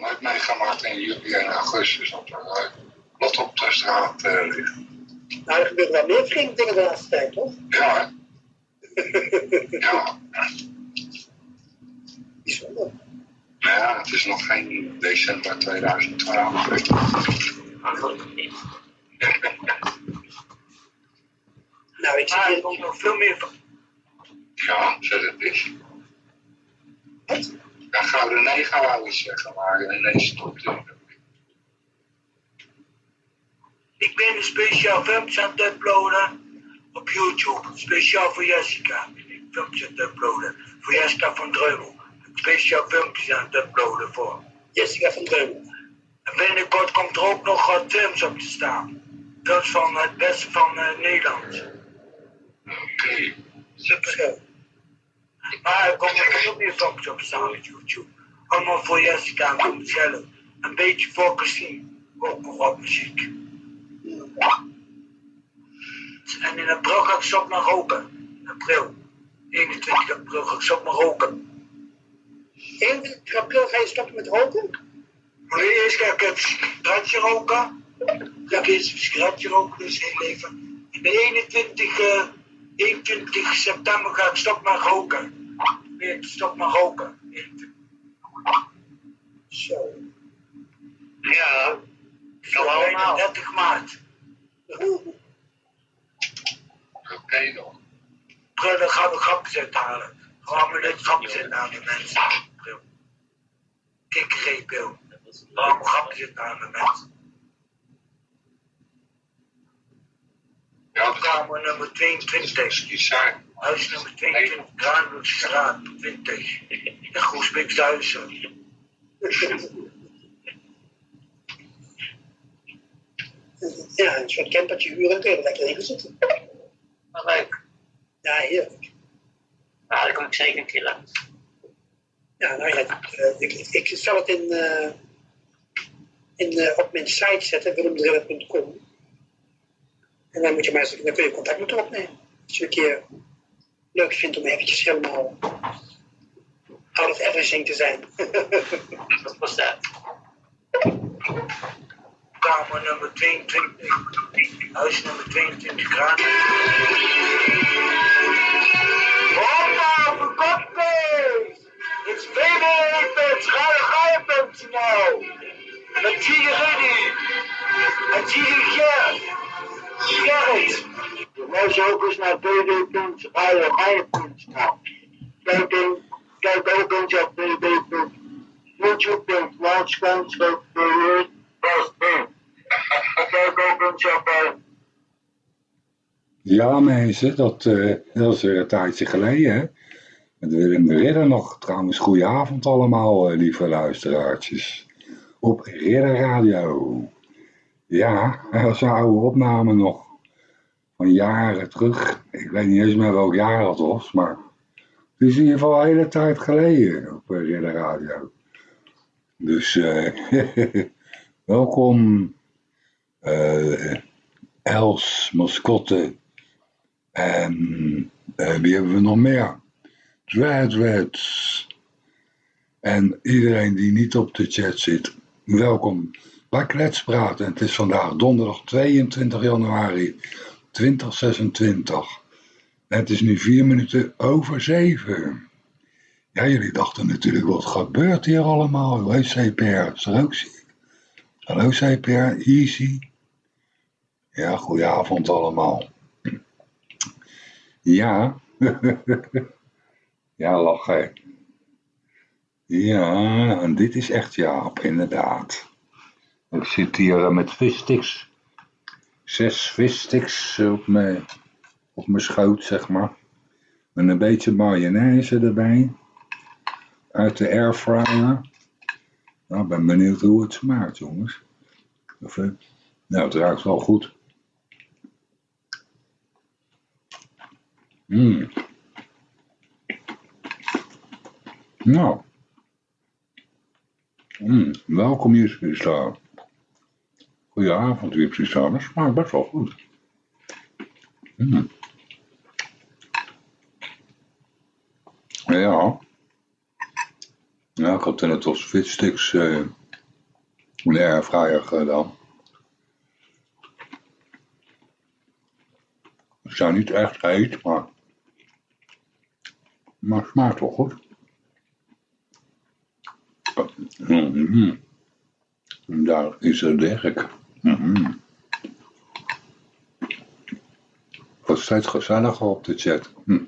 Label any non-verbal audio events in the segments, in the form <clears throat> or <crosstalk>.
nooit meegemaakt in juli en augustus dat er uh, wat op de straat uh, ligt. Nou, er gebeuren wel meer vreemde dingen de laatste tijd, toch? Ja. <laughs> ja. Bijzonder. Ja, het is nog geen december 2012. <laughs> nou, ik zie hier komt nog veel meer van. Ja, zet het eens. Wat? Ja, Gouden Nega wou iets zeggen, maar ineens stopte Ik ben een speciaal filmpje aan het uploaden op YouTube. Speciaal voor Jessica. Ik filmpje aan het uploaden. Voor Jessica van Dreumel. Speciaal filmpjes aan het uploaden voor. Jessica van Dreumel. En binnenkort komt er ook nog wat films op te staan. Films van het beste van uh, Nederland. Oké. Okay. Super. Maar er komen nog meer filmpjes op staan op YouTube. Allemaal voor Jessica en voor mezelf. Een beetje voor Christine. Ook nog wat muziek. En in april ga ik stop met roken. In april. 21 april ga ik stop met roken. 21 april ga je stoppen met roken? Maar eerst ga ik een sigaretje roken. Ga ik eerst een sigaretje roken, dus heel even. En de 21, uh, 21 september ga ik stoppen met roken. Ik stop met roken. Zo. Ja. Kan allemaal. 30 maart. Oké okay, dan. Dan gaan we grapjes uithalen. Gaan we dit grapjes uithalen, mensen. Kikkerreepil. Gaan we grapjes uithalen, mensen. Kamer nummer 22. Die zijn. Huis nummer 22, Graanhoekstraat 20. De Groesbeekshuizen. Ja, een soort campertje huren en kun je lekker in zitten. Maar leuk. Ja, heerlijk. Nou, daar kom ik zeker een keer langs. Ja, nou ja, ik, ik zal het in, uh, in, uh, op mijn site zetten, willemdriller.com. En dan, moet je maar, dan kun je contact met me opnemen. Als je een keer leuk vindt om eventjes helemaal out of everything te zijn. <laughs> Wat was dat? Kamer nummer 22. Huis nummer 22 graden. Hoppa! Het is www.schuilegaaien.nl Met Gigi Rudy. En Gigi Gert. Gerrit. Wij ook eens naar www.schuilegaaien.nl Kijk, kijk ook eens op www.youtube.launchcouncil.nl Ja, mensen, dat, uh, dat is een tijdje geleden, hè? Met Willem de Ridder nog. Trouwens, goeie avond allemaal, uh, lieve luisteraartjes. Op Ridder Radio. Ja, dat een oude opname nog. Van jaren terug. Ik weet niet eens meer welk jaar dat was, maar... Het is in ieder geval een hele tijd geleden op Ridder Radio. Dus, eh... <laughs> welkom... Uh, Els, mascotte. En wie hebben we nog meer? Dreadreds. En iedereen die niet op de chat zit, welkom bij Kletspraten. Het is vandaag donderdag 22 januari 2026. En het is nu vier minuten over zeven. Ja, jullie dachten natuurlijk, wat gebeurt hier allemaal? Heeft CPR? Is er ook ziek? Hallo CPR, easy. Ja, goedenavond allemaal. Ja. <laughs> ja, lachen. Ja, en dit is echt Jaap, inderdaad. Ik zit hier met vissticks. Zes vissticks op mijn, op mijn schoot, zeg maar. Met een beetje mayonaise erbij. Uit de airfryer. Nou, ben benieuwd hoe het smaakt, jongens. Even. Nou, het ruikt wel goed. Mm. Nou. Mm. Welkom hier, Hier, Suza. Dat smaakt best wel goed. Mm. Ja. Ja, ik had net als vitsticks uh, Een airfryer gedaan. Ze zijn niet echt heet, maar... Maar smaakt wel goed. Mhm. Daar is het Dirk. Mhm. Wordt steeds gezelliger op de chat. Hm.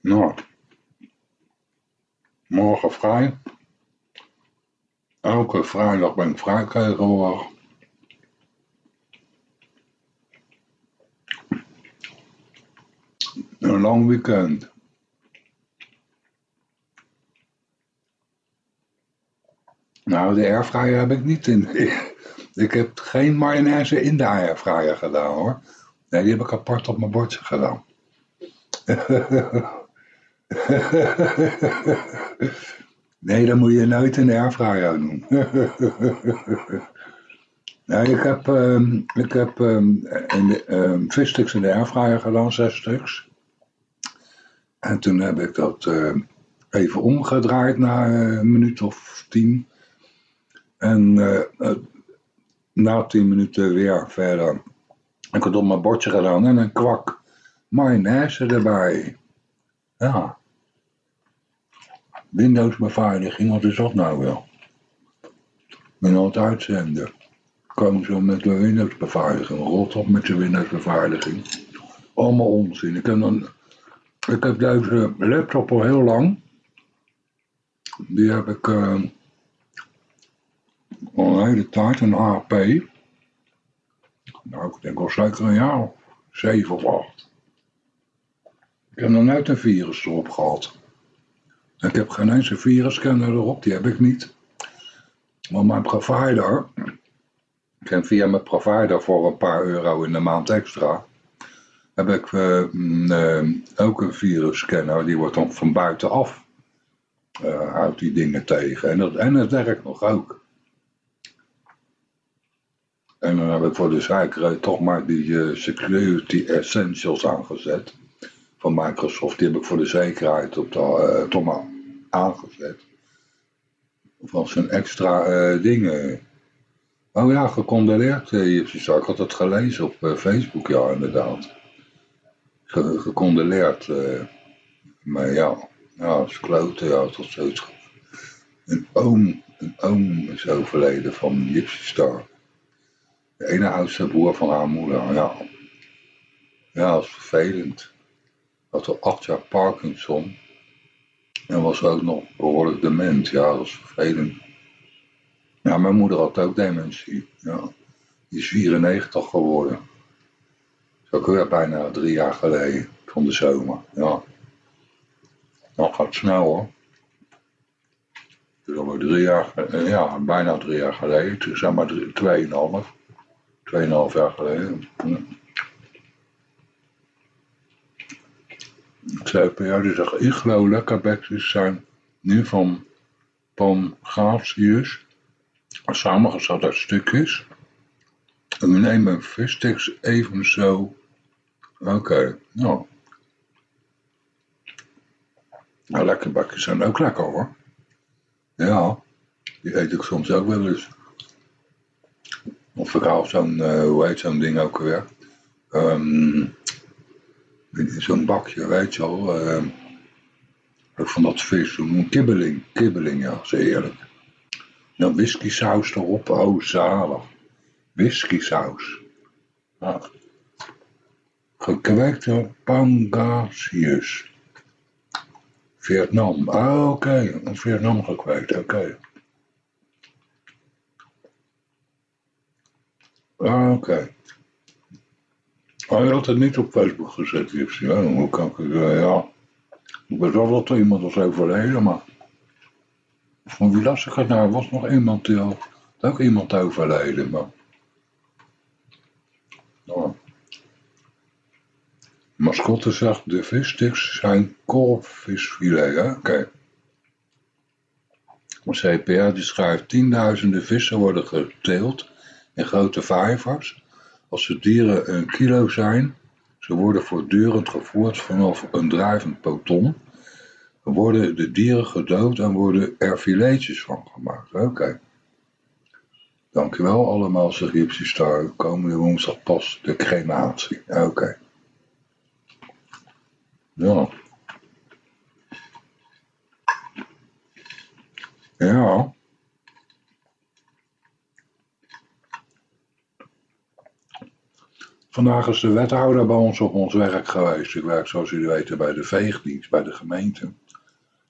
Nou. Morgen vrij. Elke vrijdag ben ik vrij tegenwoordig. Een lang weekend. Nou, de airfryer heb ik niet in. <laughs> Ik heb geen mayonaise in de airfryer gedaan hoor. Nee, die heb ik apart op mijn bordje gedaan. <laughs> Nee, dan moet je nooit in de airfryer doen. <laughs> Nee, ik heb, um, ik heb um, in de, um, vissticks in de airfryer gedaan, zes stuks. En toen heb ik dat even omgedraaid na een minuut of tien. En uh, uh, na tien minuten weer verder. Ik het op mijn bordje gedaan en een kwak mayonaise erbij. Ja. Windows beveiliging, wat is dat nou wel? Ik ben het uitzenden. Komen zo met de Windows beveiliging. Rot op met de Windows beveiliging. Allemaal onzin. Ik heb, ik heb deze laptop al heel lang. Die heb ik uh, al een hele tijd, een HP. Nou, ik denk al zeker een jaar zeven of acht. Ik heb nog nooit een virus erop gehad. Ik heb geen eens een virusscanner erop, die heb ik niet. Maar mijn provider, ik heb via mijn provider voor een paar euro in de maand extra, heb ik uh, uh, ook een virusscanner, die wordt dan van buitenaf, uh, houdt die dingen tegen. En dat, en dat werkt nog ook. En dan heb ik voor de zekerheid toch maar die Security Essentials aangezet van Microsoft. Die heb ik voor de zekerheid op de, toch maar aangezet. Van zijn extra uh, dingen. Oh ja, gecondoleerd, uh, Ik had het gelezen op uh, Facebook, ja, inderdaad. Ge gecondoleerd. maar ja, ja, als klote, ja, tot zoiets. Een oom, een oom is overleden van Gypsy Star. De ene oudste broer van haar moeder, ja. Ja, dat is vervelend. Had al acht jaar Parkinson. En was ook nog behoorlijk dement. Ja, dat was vervelend. Ja, mijn moeder had ook dementie. Ja. Die is 94 geworden. Dat is ook weer bijna drie jaar geleden. Van de zomer. Ja. Dat gaat snel hoor. Dus alweer drie jaar, ja, bijna drie jaar geleden. Zeg maar drie, tweeënhalf. Tweeënhalf jaar geleden. Ik zei ja, die zegt, iglo lekkerbekjes zijn nu van Pangasius, samengesteld uit stukjes. En we nemen vissticks even zo. Oké, nou. Nou, lekkerbekjes zijn ook lekker hoor. Ja, die eet ik soms ook wel eens. Of ik zo'n, uh, hoe heet zo'n ding ook weer? Um, zo'n bakje, weet je wel. Uh, van dat vis, een kibbeling, kibbeling, ja, is eerlijk. Dan whisky saus erop, oh zalig. Whisky saus. Ja. Gekweekte pangasius. Vietnam, ah oké, okay. Vietnam gekweekt, oké. Ah, oké. Okay. Hij had het niet op Facebook gezet, heeft ja, hoe kan ik, uh, ja. Ik weet wel dat er iemand was overleden, maar van wie las ik het nou? Er was nog iemand die ook iemand overleden, maar... Nou. Mascotte zegt, de vissticks zijn koolvisfilet? Oké. Okay. CPR die schrijft, tienduizenden vissen worden geteeld in grote vijvers als de dieren een kilo zijn, ze worden voortdurend gevoerd vanaf een drijvend peloton. Worden de dieren gedood en worden er filetjes van gemaakt. Oké. Dankjewel allemaal, zegt Gypsy Star. Komende woensdag pas de crematie. Oké. Ja. Ja. Vandaag is de wethouder bij ons op ons werk geweest. Ik werk zoals jullie weten bij de veegdienst, bij de gemeente.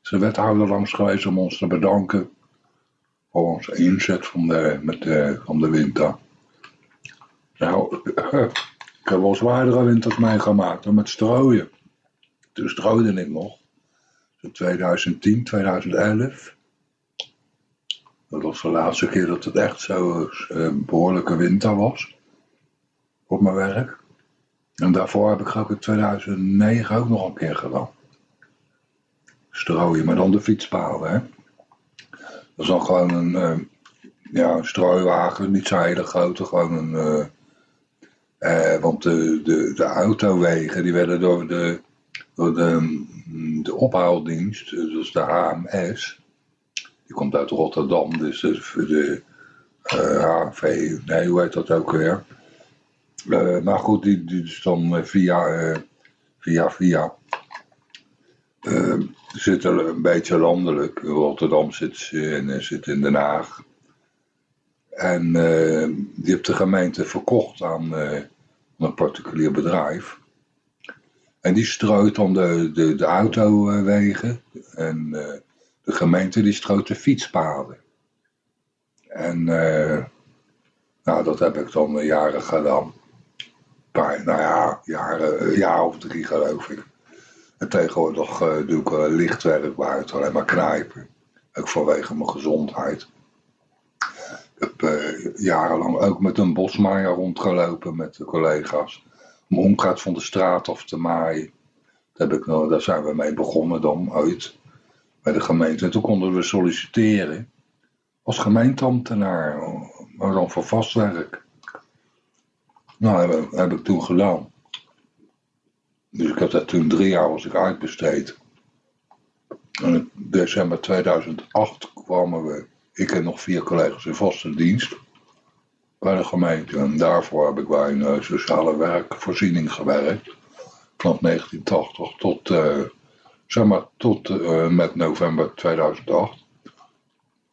Is de wethouder langs geweest om ons te bedanken voor onze inzet van de, met de, van de winter. Nou, <laughs> ik heb wel zwaardere winters meegemaakt dan met strooien. Toen strooide ik nog. In 2010, 2011. Dat was de laatste keer dat het echt zo een behoorlijke winter was. Op mijn werk. En daarvoor heb ik ook in 2009 ook nog een keer gedaan. Strooien, maar dan de fietspaal, hè. Dat is dan gewoon een, uh, ja, strooiwagen, niet zo hele grote, gewoon een... Uh, uh, want de, de, de autowegen die werden door de, door de, de ophaaldienst, dus de HMS, die komt uit Rotterdam, dus de, de HV, nee hoe heet dat ook weer? Maar goed, die, die is dan via, via, via zit er een beetje landelijk. Rotterdam zit en zit in Den Haag. En die heeft de gemeente verkocht aan, een particulier bedrijf. En die strooit dan de, de, de autowegen. En de gemeente die strooit de fietspaden. En nou, dat heb ik dan jaren gedaan. Nou ja, jaren, jaar of drie geloof ik. En tegenwoordig uh, doe ik uh, lichtwerk buiten, alleen maar knijpen. Ook vanwege mijn gezondheid. Ik heb uh, jarenlang ook met een bosmaaier rondgelopen met de collega's. Om onkruid van de straat af te maaien. Daar, zijn we mee begonnen dan uit bij de gemeente. En toen konden we solliciteren als gemeenteambtenaar, maar dan voor vast Nou, heb, ik toen gedaan. Dus ik heb dat toen drie jaar was ik uitbesteed. En in december 2008 kwamen we, ik en nog vier collega's in vaste dienst bij de gemeente. En daarvoor heb ik bij een uh, sociale werkvoorziening gewerkt. Vanaf 1980 tot, uh, zeg maar, tot uh, met november 2008.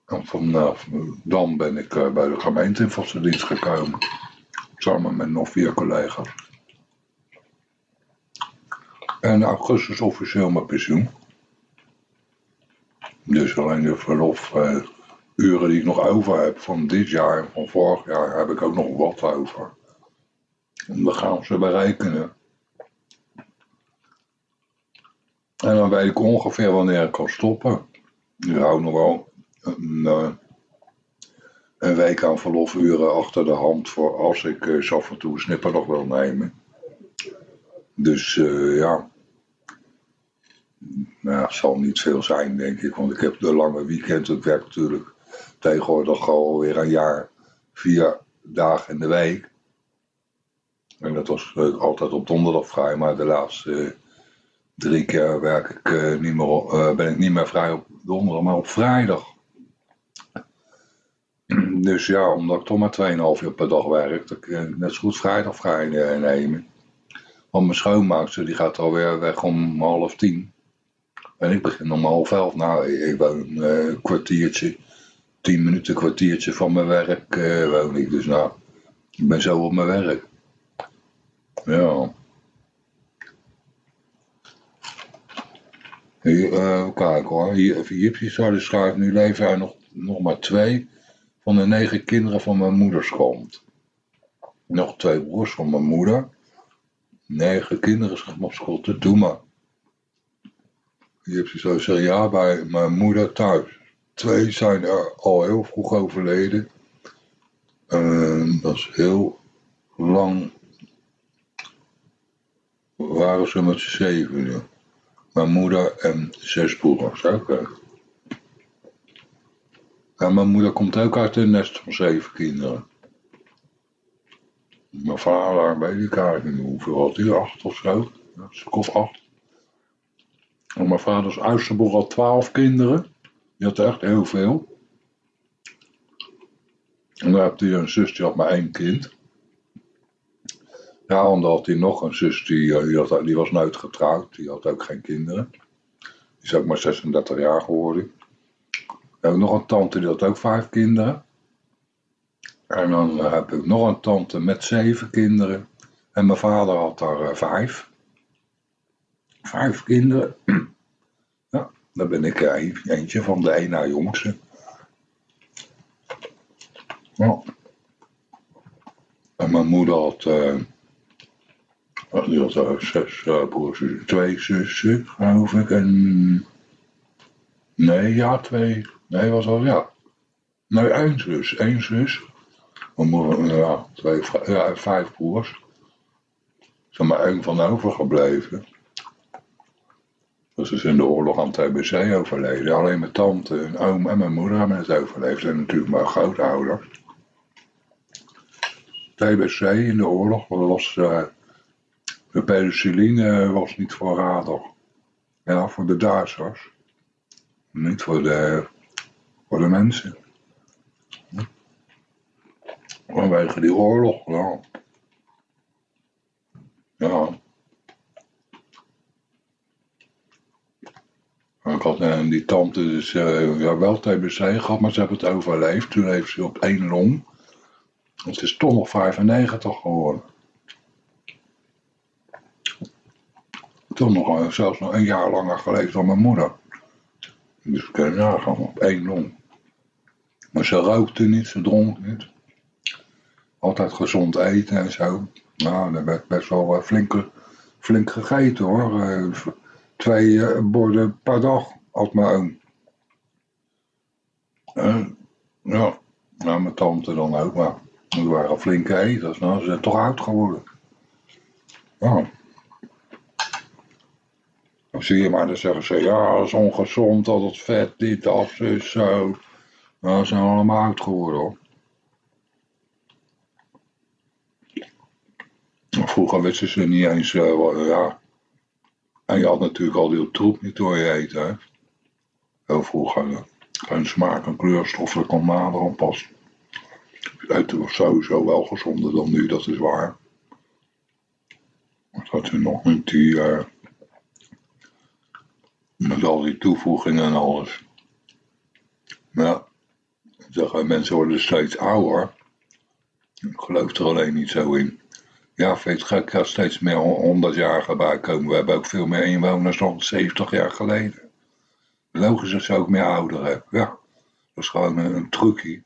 En vanaf dan ben ik bij de gemeente in vaste dienst gekomen. Samen met nog vier collega's. En augustus officieel mijn pensioen. Dus alleen de verlofuren uh, die ik nog over heb van dit jaar en van vorig jaar heb ik ook nog wat over. En dan gaan ze berekenen. En dan weet ik ongeveer wanneer ik kan stoppen. Ik hou nog wel een, uh, een week aan verlofuren achter de hand voor als ik uh, af en toe snipper nog wil nemen. Dus uh, ja. Nou, het zal niet veel zijn, denk ik. Want ik heb de lange weekend. Ik werk natuurlijk tegenwoordig alweer een jaar. Vier dagen in de week. En dat was uh, altijd op donderdag vrij. Maar de laatste drie keer werk ik, niet meer, ben ik niet meer vrij op donderdag, maar op vrijdag. Dus ja, omdat ik toch maar 2,5 uur per dag werk, ik net zo goed vrijdag vrij nemen. Want mijn schoonmaakster die gaat alweer weg om half tien. En ik begin om half elf. Nou, ik woon uh, een kwartiertje, tien minuten, kwartiertje van mijn werk uh, woon ik. Dus nou, ik ben zo op mijn werk. Ja. Hier, uh, kijk hoor, hier Jipsy zou schrijft, nu leven er nog, nog maar twee van de negen kinderen van mijn moeders komt. Nog twee broers van mijn moeder negen kinderen schotten, doe maar. Je hebt zo zeggen, ja, bij mijn moeder thuis. Twee zijn er al heel vroeg overleden. En dat is heel lang. Waren ze met z'n zevenen. Mijn moeder en zes broers. Oké. En mijn moeder komt ook uit een nest van zeven kinderen. Mijn vader, weet ik eigenlijk niet hoeveel had hij, acht of zo. Een stuk of acht. En mijn vaders oudste broer had twaalf kinderen. Die had echt heel veel. En dan had hij een zus, die had maar één kind. Ja, en dan had hij nog een zus, die, eh, die, die was nooit getrouwd. Die had ook geen kinderen. Die is ook maar 36 jaar geworden. Ik nog een tante, die had ook vijf kinderen. En dan eh, heb ik nog een tante met zeven kinderen. En mijn vader had daar eh, vijf. Vijf kinderen. <clears throat> Ja, daar ben ik eh, eentje van de één na jongste. En mijn moeder had, eh, die had eh, zes eh, broers, twee zussen, geloof ik. En nee, ja, twee. Nee, was al, ja. Nee, één zus, één zus. Ja, twee, ja, vijf broers. Er er maar één van overgebleven. Dus is in de oorlog aan TBC overleden. Alleen mijn tante, en oom en mijn moeder hebben het overleefd. En natuurlijk mijn grootouders. TBC in de oorlog was... eh, de penicilline was niet voorradig. Ja, voor de Duitsers. Niet voor de, voor de mensen. Vanwege die oorlog, ja. Ja. Ik had eh, die tante dus eh, ja, wel TBC gehad, maar ze hebben het overleefd. Toen heeft ze op één long. Het is toch nog 95 geworden. Toen nog, eh, zelfs nog een jaar langer geleefd dan mijn moeder. Dus ik kan nagaan, op één long. Maar ze rookte niet, ze dronk niet. Altijd gezond eten en zo. Nou, er werd best wel eh, flink, flink gegeten hoor. Eh, twee eh, borden per dag had mijn oom. Ja, nou, mijn tante dan ook, maar die waren flinke eters. Nou, ze zijn toch oud geworden. Ja. Dan zie je maar, dan zeggen ze, ja, dat is ongezond, dat het vet, dit, dat, zo. Nou, ze zijn allemaal oud geworden hoor. Vroeger wisten ze niet eens, eh, wat- ja. En je had natuurlijk al die troep niet door je eten. Heel vroeger. eh, Geen smaak en kleurstof, er kon nader aan pas. Eten was sowieso wel gezonder dan nu, dat is waar. Maar dat er nog niet die, eh, met al die toevoegingen en alles. Ja, mensen worden steeds ouder. Ik geloof er alleen niet zo in. Ja, vind het gek, als steeds meer 100-jarigen bijkomen. We hebben ook veel meer inwoners dan 70 jaar geleden. Logisch dat ze ook meer ouderen hebben. Ja, dat is gewoon een, een trucje.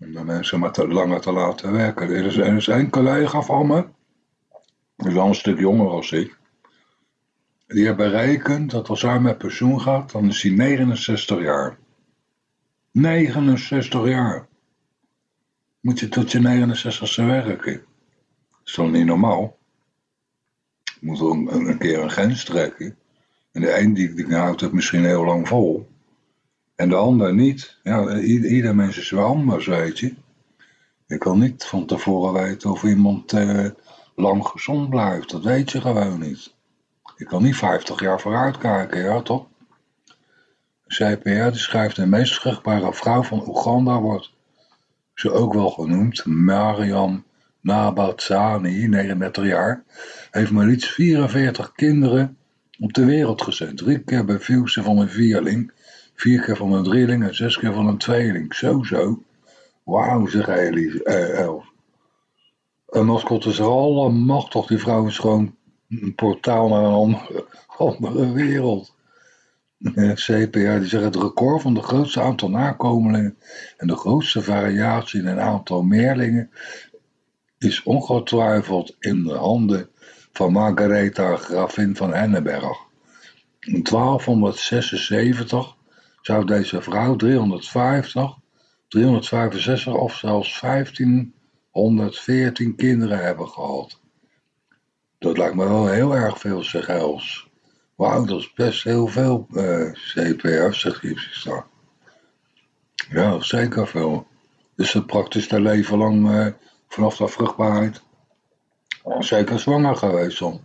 Om de mensen maar te, langer te laten werken. Er is, één collega van me. Die is al een stuk jonger als ik. Die heeft berekend dat als hij met pensioen gaat, dan is hij 69 jaar. 69 jaar. Moet je tot je 69ste werken. Dat is toch niet normaal? Moet wel een, keer een grens trekken. En de een die, houdt het misschien heel lang vol. En de ander niet. Ja, i- ieder mens is wel anders, weet je. Je kan niet van tevoren weten of iemand eh, lang gezond blijft. Dat weet je gewoon niet. Je kan niet 50 jaar vooruit kijken, ja toch? Die schrijft de meest vruchtbare vrouw van Oeganda wordt ze ook wel genoemd. Mariam Nabatsani, 39 jaar, heeft maar liefst 44 kinderen op de wereld gezet. Drie keer bij Viewse van een vierling, vier keer van een drieling en zes keer van een tweeling. Zo zo. Wauw, zegt Elie, eh, Elf. Een mascot is allemachtig. Die vrouw is gewoon een portaal naar een andere <laughs> wereld. CPR die zegt het record van de grootste aantal nakomelingen en de grootste variatie in het aantal meerlingen is ongetwijfeld in de handen van Margaretha Grafin van Henneberg. In 1276 zou deze vrouw 350, 365 of zelfs 1514 kinderen hebben gehad. Dat lijkt me wel heel erg veel, zegt Els. Wauw, dat is best heel veel eh, CPR, zegt Ipsistar. Ja, zeker veel. Dus ze praktisch haar leven lang eh, vanaf de vruchtbaarheid zeker zwanger geweest dan.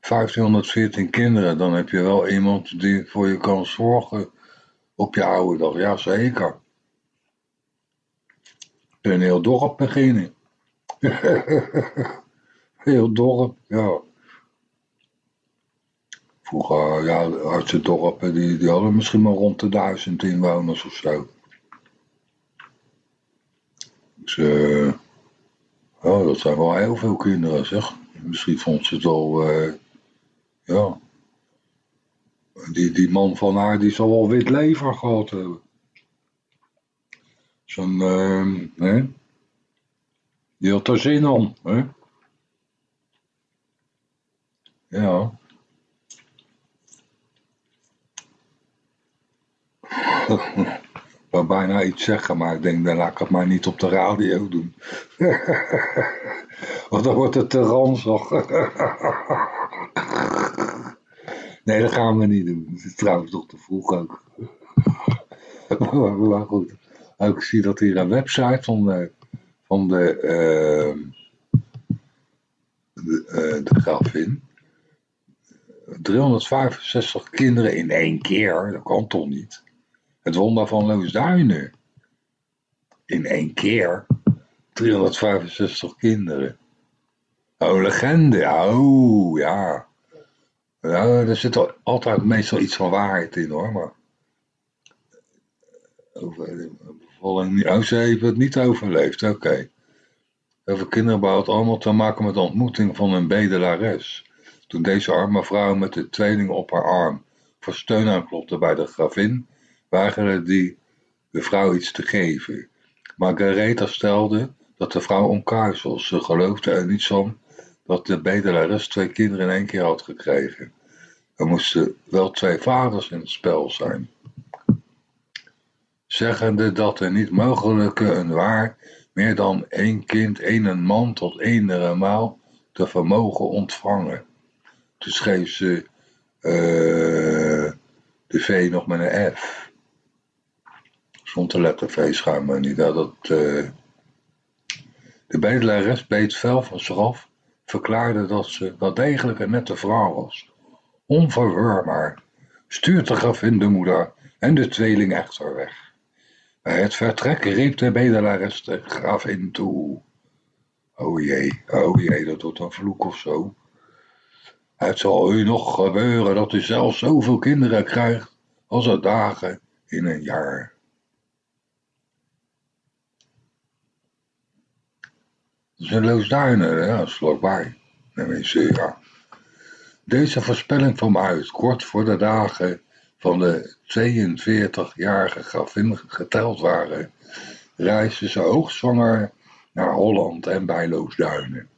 1514 kinderen, dan heb je wel iemand die voor je kan zorgen op je oude dag. Ja, zeker. Een heel dorp beginnen. <laughs> heel dorp, ja. Vroeger, ja, de oudste dorpen, die, die hadden misschien maar rond de duizend inwoners of zo. Dus, eh, oh, dat zijn wel heel veel kinderen, zeg. Misschien vond ze het al, eh, ja. Die, die man van haar, die zal wel wit lever gehad hebben. Zo'n, ehm, hè? Die had er zin aan, hè? Ja. Ik wou bijna iets zeggen, maar ik denk, dan laat ik het maar niet op de radio doen. <laughs> Want dan wordt het te ranzig. <laughs> nee, dat gaan we niet doen. Het is trouwens nog te vroeg ook. <laughs> maar goed. Ook ik zie dat hier een website van de, van de, uh, de, uh, de gravin. 365 kinderen in één keer, dat kan toch niet? Het wonder van Loosduinen. In één keer. 365 kinderen. Oh, legende. Oh, ja. Ja, er zit altijd meestal iets van waarheid in hoor. Maar over bevalling. Oh, ze heeft het niet overleefd. Oké. Over kinderbouw had allemaal te maken met de ontmoeting van een bedelares. Toen deze arme vrouw met de tweeling op haar arm voor steun aanklopte bij de gravin, weigerde die de vrouw iets te geven. Margaretha stelde dat de vrouw onkaars was. Ze geloofde er niets van dat de bedelares twee kinderen in één keer had gekregen. Er moesten wel twee vaders in het spel zijn. Zeggende dat er niet mogelijke een waar meer dan één kind, één man tot enere maal te vermogen ontvangen. Toen schreef ze uh, de V nog met een F. Stond letter V schuim niet. Dat, uh, de bedelares beet fel van zich af, verklaarde dat ze wel degelijk een nette vrouw was. Onverwurmbaar stuurt de gravin de moeder en de tweeling echter weg. Bij het vertrek riep de bedelares de gravin toe. O jee, o jee, dat wordt een vloek of zo. Het zal u nog gebeuren dat u zelf zoveel kinderen krijgt als er dagen in een jaar. Een Loosduinen, ja, slokbij. ja. Deze voorspelling kwam uit kort voor de dagen van de 42-jarige gravin geteld waren, reisde ze hoogzwanger naar Holland en bij Loosduinen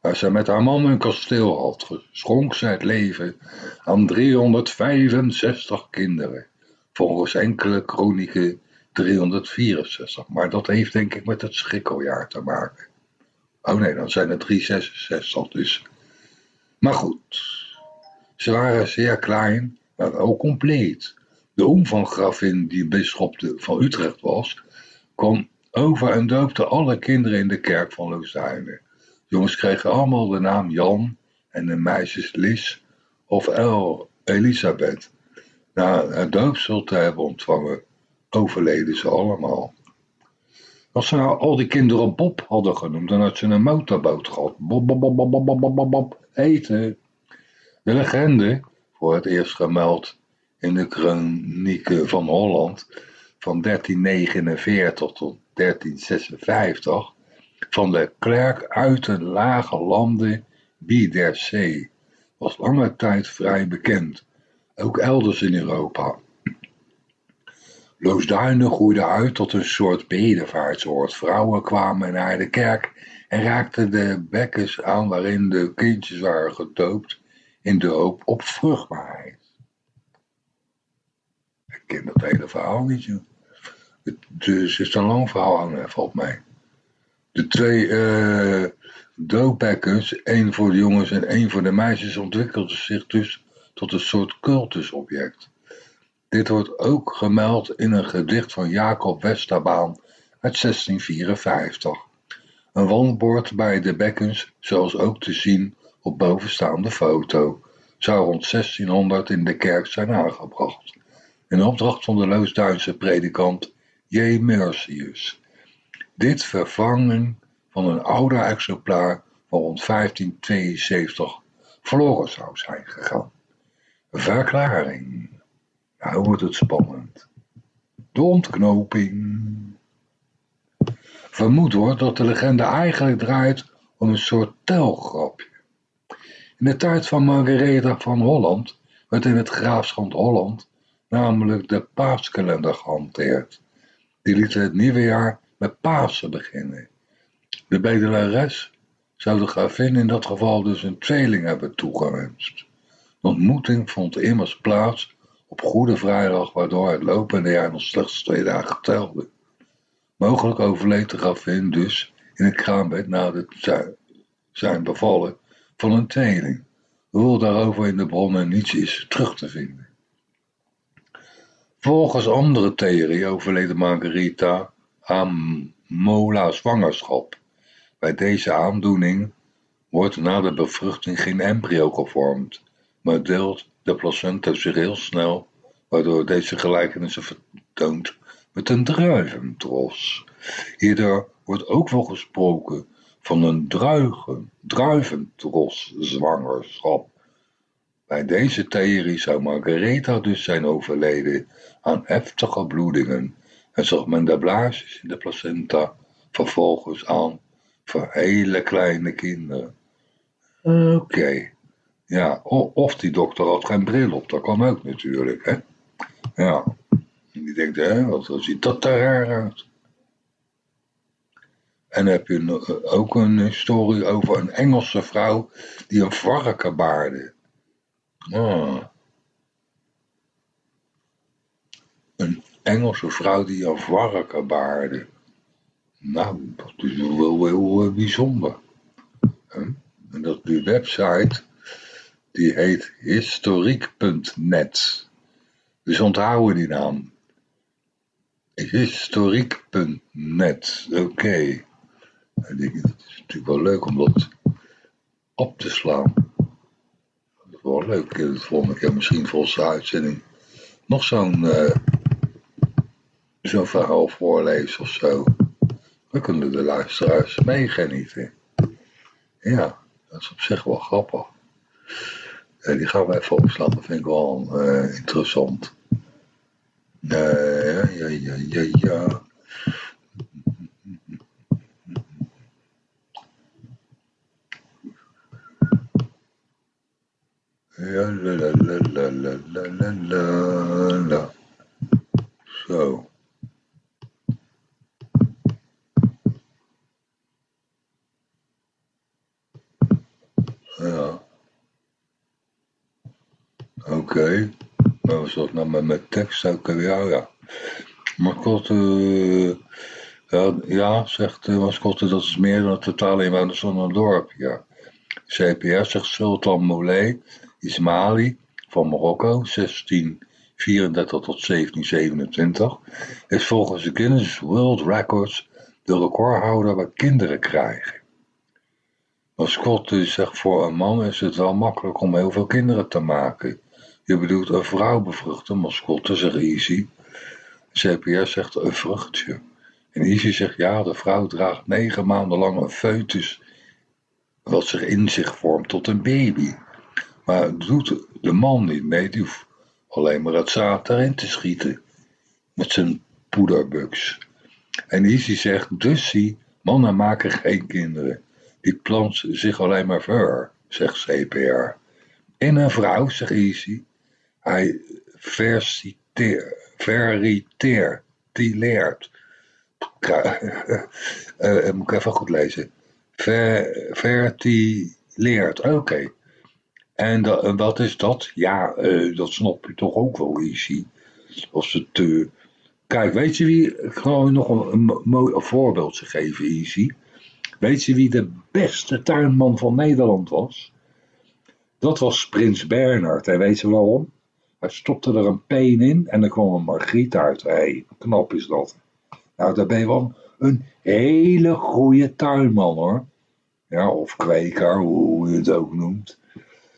waar ze met haar man een kasteel had, schonk ze het leven aan 365 kinderen. Volgens enkele kronieken 364, maar dat heeft denk ik met het schrikkeljaar te maken. Oh nee, dan zijn het 366 dus. Maar goed, ze waren zeer klein, maar wel compleet. De oom van grafin, die bisschop van Utrecht was, kwam over en doopte alle kinderen in de kerk van Loosduinen jongens kregen allemaal de naam Jan en de meisjes Lies of El Elisabeth. Na het doopsel te hebben ontvangen, overleden ze allemaal. Als ze nou al die kinderen Bob hadden genoemd, dan had ze een motorboot gehad. Bob, bob, bob, bob, bob, bob, bob, bob, eten. De legende, voor het eerst gemeld in de kronieken van Holland, van 1349 tot 1356, van de klerk uit de lage landen Biederzee was lange tijd vrij bekend, ook elders in Europa. Loosduinen groeide uit tot een soort bedevaartsoord. Vrouwen kwamen naar de kerk en raakten de bekkens aan waarin de kindjes waren gedoopt in de hoop op vruchtbaarheid. Ik ken dat hele verhaal niet, joh. Het, dus is een lang verhaal aan, valt mij. De twee uh, doopbekkens, één voor de jongens en één voor de meisjes, ontwikkelden zich dus tot een soort cultusobject. Dit wordt ook gemeld in een gedicht van Jacob Westerbaan uit 1654. Een wandbord bij de bekkens, zoals ook te zien op bovenstaande foto. zou rond 1600 in de kerk zijn aangebracht, in opdracht van de Loos-Duitse predikant J. Mercius. Dit vervangen van een ouder exemplaar van rond 1572 verloren zou zijn gegaan. Verklaring. Nou wordt het spannend. De ontknoping. Vermoed wordt dat de legende eigenlijk draait om een soort telgrapje. In de tijd van Margaretha van Holland werd in het graafschap Holland namelijk de paaskalender gehanteerd. Die liet het nieuwe jaar met Pasen beginnen. De bedelares zou de gravin in dat geval dus een tweeling hebben toegewenst. De ontmoeting vond immers plaats op Goede Vrijdag, waardoor het lopende jaar nog slechts twee dagen telde. Mogelijk overleed de gravin dus in het kraambed na het zijn bevallen van een tweeling, hoewel daarover in de bronnen niets is terug te vinden. Volgens andere theorieën overleed Margarita aan mola-zwangerschap. Bij deze aandoening wordt na de bevruchting geen embryo gevormd, maar deelt de placenta zich heel snel, waardoor deze gelijkenissen vertoont met een druiventros. Hierdoor wordt ook wel gesproken van een druigen, druiventros-zwangerschap. Bij deze theorie zou Margaretha dus zijn overleden aan heftige bloedingen en zag men de blaasjes in de placenta vervolgens aan voor hele kleine kinderen. Oké. Ja, of die dokter had geen bril op, dat kan ook natuurlijk, hè. Ja. Die denkt, hè, wat ziet dat er raar uit. En heb je ook een historie over een Engelse vrouw die een varken baarde. Een Engelse vrouw die een varken baarde. Nou, dat is wel heel uh, bijzonder. En dat die website, die heet historiek.net. Dus onthouden die naam. Historiek.net, oké. Okay. Het is natuurlijk wel leuk om dat op te slaan. Dat is wel leuk. De volgende keer misschien volgens de uitzending nog zo'n uh, zo'n verhaal voorlezen of zo. Dan kunnen de luisteraars meegenieten. Ja, dat is op zich wel grappig. Uh, die gaan we even opslaan, dat vind ik wel uh, interessant. Eh, ja, ja, ja, ja, ja. Ja, la la la la la la la. Maar nou met, met tekst ook? Ja, ja. Mascotte, uh, ja, zegt uh, Mascotte, dat is meer dan het totale inwoners van een dorp. Ja. CPS zegt Sultan Moulay Ismaili van Marokko, 1634 tot 1727, is volgens de Guinness World Records de recordhouder bij kinderen krijgen. Mascotte zegt voor een man is het wel makkelijk om heel veel kinderen te maken. Je bedoelt een vrouw bevruchten, mascotte zegt Easy. CPS zegt een vruchtje. En Easy zegt ja, de vrouw draagt negen maanden lang een foetus wat zich in zich vormt tot een baby. Maar doet de man niet mee, die hoeft alleen maar het zaad erin te schieten. Met zijn poederbuks. En Easy zegt, dus zie, mannen maken geen kinderen. Die plant zich alleen maar ver, zegt CPR. In een vrouw, zegt Easy, hij veriteert, die leert. Uh, <laughs> moet ik even goed lezen. Ver, oké. En wat is dat? Ja, uh, dat snap je toch ook wel, Easy. Als het... Uh, kijk, weet je wie... Je nog een, mooi voorbeeldje geven, Easy. Weet je wie de beste tuinman van Nederland was? Dat was Prins Bernhard. En weet je waarom? Hij stopte er een peen in en er kwam een margriet uit. Hé, hey, knap is dat. Nou, daar ben je wel een hele goede tuinman hoor. Ja, of kweker, hoe je het ook noemt.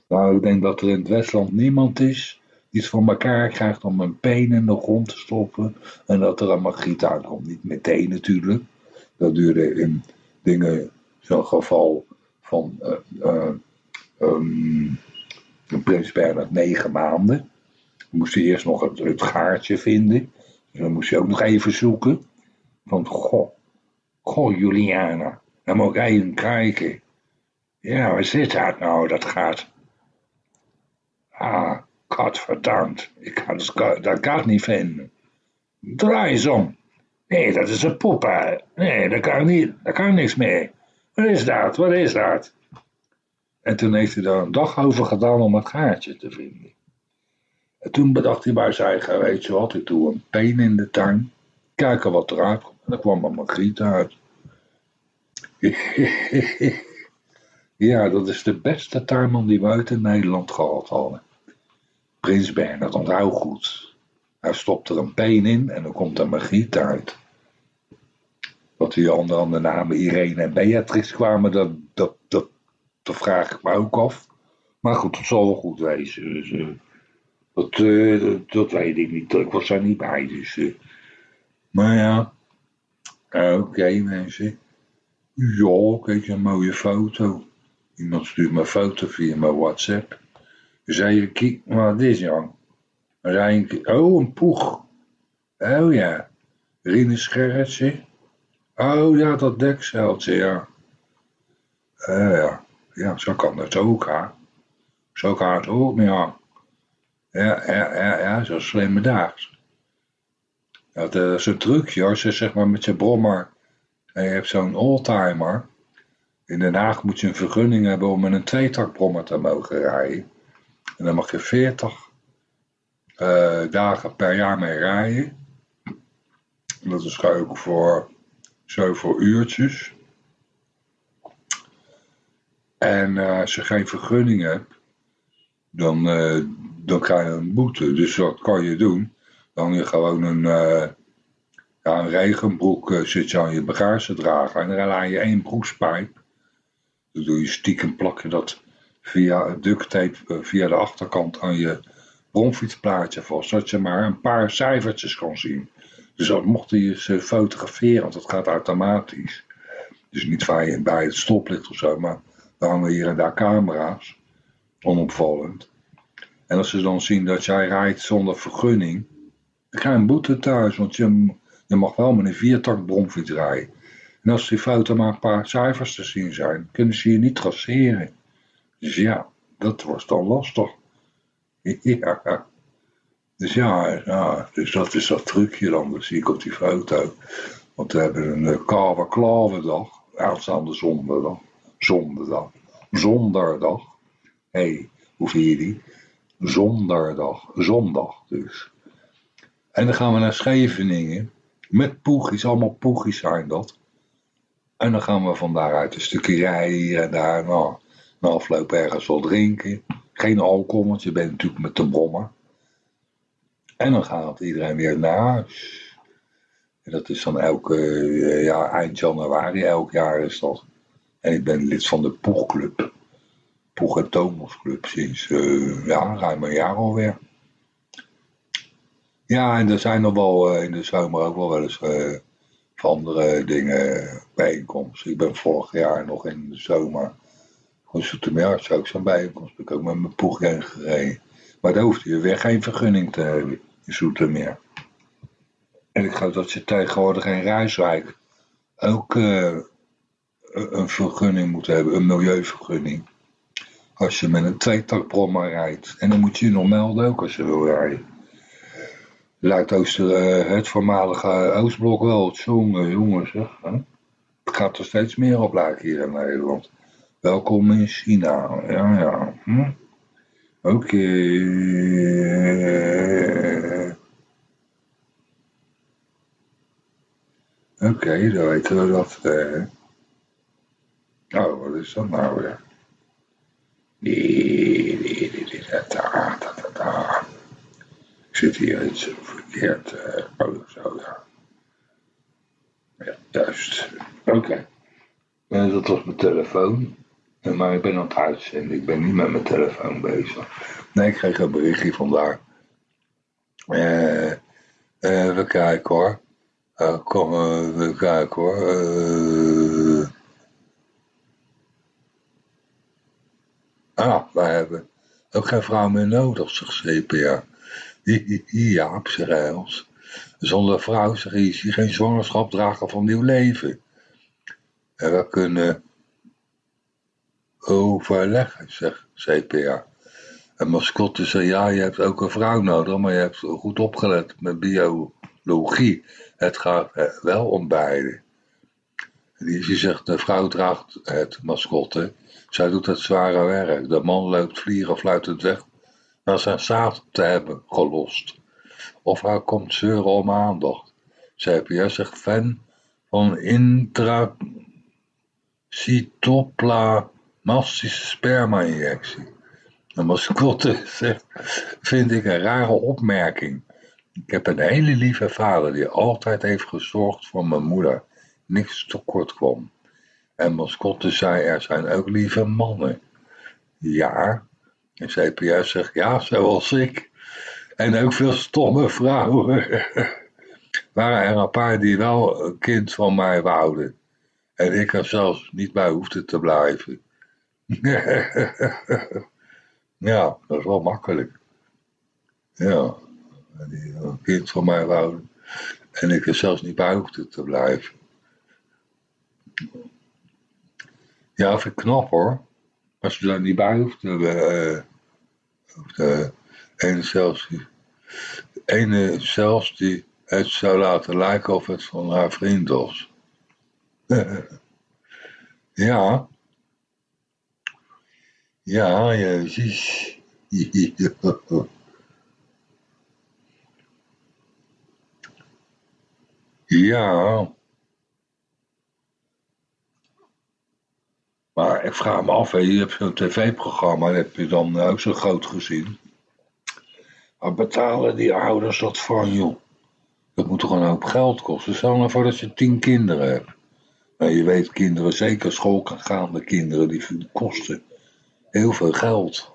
Nou, ik denk dat er in het Westland niemand is die het voor elkaar krijgt om een pen in de grond te stoppen en dat er een magiet uitkomt. Niet meteen natuurlijk. Dat duurde in dingen, zo'n geval van eh eh, ehm, Prins Bernhard negen maanden. Moest hij eerst nog het, het gaartje vinden. Dus dan moest je ook nog even zoeken. Van, goh, goh Juliana, dan moet ik even kijken. Ja, waar zit dat nou, dat gaat? Ah, godverdamt, ik kan dat gaat niet vinden. Draai eens om. Nee, dat is een poep. hè. Nee, daar kan, niet, daar kan niks mee. Wat is dat? Wat is dat? En toen heeft hij daar een dag over gedaan om het gaatje te vinden. En toen bedacht hij bij zijn eigen, weet je wat, ik doe een peen in de tuin. Kijken wat eruit komt. En dan kwam er Margriet uit. <laughs> ja, dat is de beste tuinman die we uit Nederland gehad hadden. Prins Bernhard, onthoud goed. Hij stopt er een peen in en dan komt er Margriet uit. Dat die onder andere namen Irene en Beatrix kwamen, dat, dat, dat, dat vraag ik me ook af. Maar goed, het zal wel goed wezen. Dus, eh, dat, eh, dat, dat weet ik niet. Ik was daar niet bij. Dus, eh. Maar ja, oké mensen. Ja, kijk, een mooie foto. Iemand stuurt me een foto via mijn WhatsApp. Dus even kijken wat is Jan. Dan zei oh, een poeg. Oh ja, Rine Scherretje. Oh ja, dat dekseltje, ja. Eh, ja. ja, zo kan het ook, hè. Zo gaat het ook, maar ja. Ja, ja, ja, ja, zo'n slimme daags. Dat is een trucje, als je zeg maar met je brommer... en je hebt zo'n oldtimer... In Den Haag moet je een vergunning hebben om met een tweetakbrommer te mogen rijden. En dan mag je 40 eh, dagen per jaar mee rijden. En dat is ook voor zoveel uurtjes. En eh, als je geen vergunning hebt, dan, eh, dan krijg je een boete. Dus wat kan je doen? Dan je gewoon een, eh, ja, een regenbroek eh, zit aan je bagage dragen en dan laat je één broekspijp. Dan doe je stiekem plak je dat via duct tape eh, via de achterkant aan je bromfietsplaatje vast, zodat je maar een paar cijfertjes kan zien. Dus dat mocht je ze fotograferen, want dat gaat automatisch. Dus niet bij, het stoplicht of zo, maar er hangen hier en daar camera's. Onopvallend. En als ze dan zien dat jij rijdt zonder vergunning, dan krijg je een boete thuis, want je, mag wel met een viertak bromfiets rijden. En als die foto maar een paar cijfers te zien zijn, kunnen ze je niet traceren. Dus ja, dat wordt dan lastig. <laughs> Ja. Dus ja, dus dat is dat trucje dan, dat zie ik op die foto. Want we hebben een uh, Kava Klavendag, aanstaande zondag, zondag, zonderdag. Hey, hoe vind je die? Zonderdag, zondag dus. En dan gaan we naar Scheveningen, met poegies, allemaal poegies zijn dat. En dan gaan we van daaruit een stukje rijden hier en daar, nou, na afloop ergens wel drinken. Geen alcohol, want je bent natuurlijk met de brommer. En dan gaat iedereen weer naar huis. En dat is dan elke uh, ja, eind januari, elk jaar is dat. En ik ben lid van de Poegclub. Poeg Thomas Club sinds uh, ja, ruim een jaar alweer. Ja, en er zijn nog wel uh, in de zomer ook wel wel eens van andere dingen bijeenkomsten. Ik ben vorig jaar nog in de zomer van Zoetermeer ook zo'n bijeenkomst. Ben ik ook met mijn poeg gereden. Maar daar hoefde je weer geen vergunning te hebben in Zoetermeer. En ik geloof dat je tegenwoordig in Rijswijk ook een vergunning moet hebben, een milieuvergunning. Als je met een tweetakbrommer rijdt. En dan moet je je nog melden ook als je wil rijden. Lijkt Ooster, uh, het voormalige Oostblok wel. Jongen, jongens, zeg. Hè? Het gaat er steeds meer op lijken hier in Nederland. Welkom in China. Ja, ja. Hm? Oké. Oké, dan weten we dat. Eh... Oh, wat is dat nou weer? Nee, nee, nee, nee, da, da, da. Ik zit hier iets verkeerd. Uh, oh, zo, ja. Ja, juist. Oké. Okay. Uh, dat was mijn telefoon. Nee, Maar ik ben aan het uitzenden. Ik ben niet met mijn telefoon bezig. Nee, ik kreeg een berichtje vandaar. Eh, even kijken hoor. Eh, kom, eh, even kijken hoor. Ah, wij hebben ook geen vrouw meer nodig, zegt CPA. Ja, z'n rails. Zonder vrouw, zeg je, is hier geen zwangerschap dragen van nieuw leven. En we kunnen overleggen, zegt CPA. En mascotte zei, ja, je hebt ook een vrouw nodig, maar je hebt goed opgelet met biologie. Het gaat wel om beide. En die zegt, de vrouw draagt het mascotte. Zij doet het zware werk. De man loopt vliegen fluitend weg na zijn zaad te hebben gelost. Of hij komt zeuren om aandacht. CPS zegt fan van intracytoplastische sperma-injectie. Een mascotte <laughs> zegt, vind ik een rare opmerking. Ik heb een hele lieve vader die altijd heeft gezorgd voor mijn moeder. Niks tekort kwam. En mascotte zei, er zijn ook lieve mannen. Ja. En CPS zegt, ja, zoals ik. En ook veel stomme vrouwen. <laughs> Waren er een paar die wel een kind van mij wouden. En ik er zelfs niet bij hoefde te blijven. <laughs> ja, dat is wel makkelijk. Ja, die een kind van mij wouden. En ik er zelfs niet bij hoefde te blijven. Ja, vind ik knap hoor. Als je daar niet bij hoeft te... Uh, de ene zelfs, die, ene zelfs die het zou laten lijken of het van haar vriend was. <laughs> ja. Ja, jezus. ja. <laughs> Maar ik vraag me af, hè, je hebt zo'n tv-programma, heb je dan ook zo groot gezien. Waar betalen die ouders dat van, joh? Dat moet toch een hoop geld kosten? Stel nou voor dat je tien kinderen hebt. Nou, je weet, kinderen, zeker schoolgaande kinderen, die kosten heel veel geld.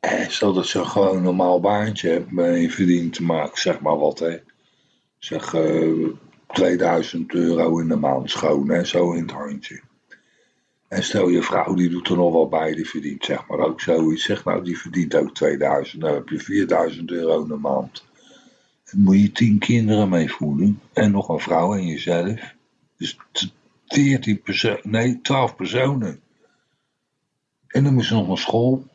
En stel dat je gewoon een normaal baantje hebt, maar je verdient maken, zeg maar wat, hè. Zeg, uh, 2000 euro in de maand schoon, hè, zo in het handje. En stel je vrouw, die doet er nog wel bij, die verdient zeg maar ook zoiets. Zeg nou, die verdient ook 2000, dan heb je 4000 euro in de maand. Dan moet je 10 kinderen mee voeden. En nog een vrouw en jezelf. Dus 14 personen, nee, 12 personen. En dan moet ze nog naar school.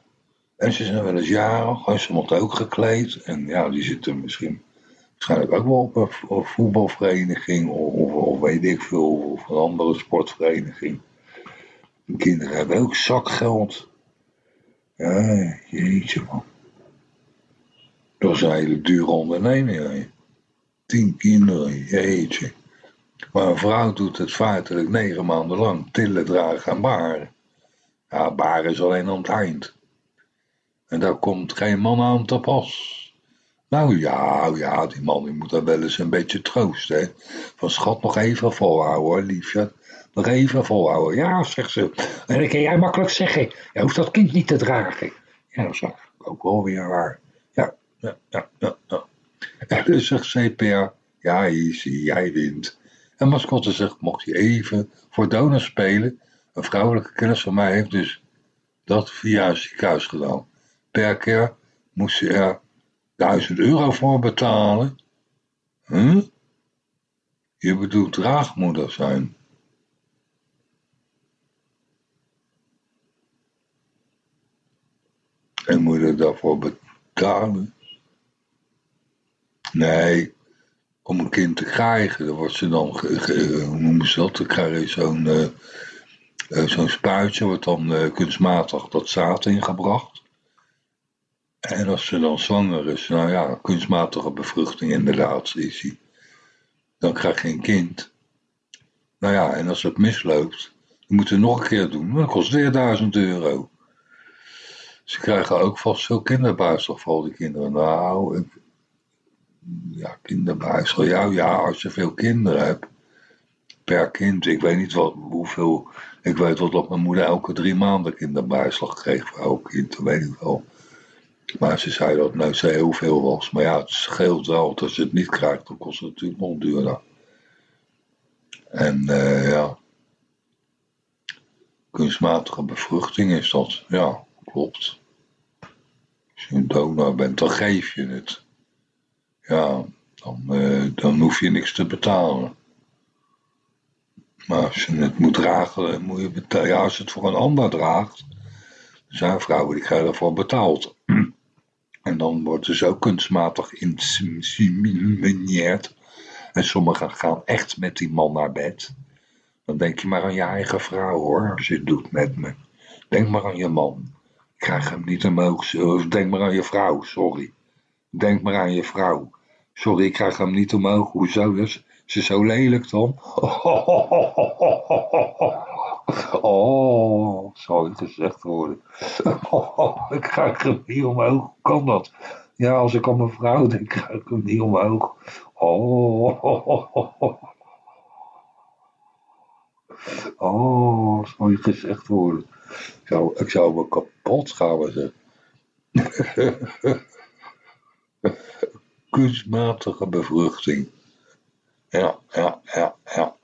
En ze zijn wel eens jarig, en ze wordt ook gekleed. En ja, die zitten misschien waarschijnlijk ook wel op een voetbalvereniging of, of, of, weet ik veel, of een andere sportvereniging. De kinderen hebben ook zakgeld. Ja, jeetje man. Dat is een hele dure onderneming. Hè. Tien kinderen, jeetje. Maar een vrouw doet het feitelijk negen maanden lang. Tillen, dragen en baren. Ja, baren is alleen aan het eind. En daar komt geen man aan te pas. Nou ja, ja, die man die moet dan wel eens een beetje troosten. Hè. Van schat nog even volhouden hoor, liefje. Nog even volhouden. Ja, zegt ze. En dan kan jij makkelijk zeggen. Je hoeft dat kind niet te dragen. Ja, dat is ook wel weer waar. Ja, ja, ja, ja. ja. En dus zegt CPA. Ja, easy, jij wint. En mascotte zegt, mocht hij even voor donor spelen. Een vrouwelijke kennis van mij heeft dus dat via een ziekenhuis gedaan. Per keer moest ze er 1000 euro voor betalen. Huh? Je bedoelt draagmoeder zijn. En moet je daarvoor betalen? Nee, om een kind te krijgen, dan wordt ze dan, hoe noemen ze dat? Dan krijg je zo'n uh, uh, zo'n spuitje, wordt dan kunstmatig dat zaad ingebracht. En als ze dan zwanger is, nou ja, kunstmatige bevruchting inderdaad, is die, dan krijg je een kind. Nou ja, en als het misloopt, dan moet je nog een keer doen. Dat kost weer 1000 euro. Ze krijgen ook vast veel kinderbijslag voor al die kinderen. Nou, ik, ja, kinderbijslag. Ja, ja, als je veel kinderen hebt. per kind. Ik weet niet wat, hoeveel. Ik weet wel dat mijn moeder elke drie maanden kinderbijslag kreeg voor elk kind. Dat weet ik wel. Maar ze zei dat nou ze heel veel was. Maar ja, het scheelt wel. Als je het niet krijgt, dan kost het natuurlijk nog duurder. En eh, ja. Kunstmatige bevruchting is dat. Ja, klopt. Je een donor bent, dan geef je het. Ja, dan, eh, dan hoef je niks te betalen. Maar als je het moet dragen, moet je betalen. Ja, als je het voor een ander draagt, er zijn vrouwen die krijgen ervoor betaald. En dan wordt dus ook kunstmatig geïnsemineerd. En sommigen gaan echt met die man naar bed. Dan denk je maar aan je eigen vrouw hoor, als je het doet met me. Denk maar aan je man. Ik krijg hem niet omhoog. Of Denk maar aan je vrouw, sorry. Denk maar aan je vrouw. Sorry, ik krijg hem niet omhoog. Hoezo? Is ze zo lelijk dan? <laughs> Oh, zal niet gezegd worden. <laughs> ik krijg hem niet omhoog. Hoe kan dat? Ja, als ik aan mijn vrouw denk, krijg ik hem niet omhoog. Oh, <laughs> oh, zal niet gezegd worden. Ik zou, ik zou me kapot met ze. <laughs> Kunstmatige bevruchting. Ja, ja, ja, ja.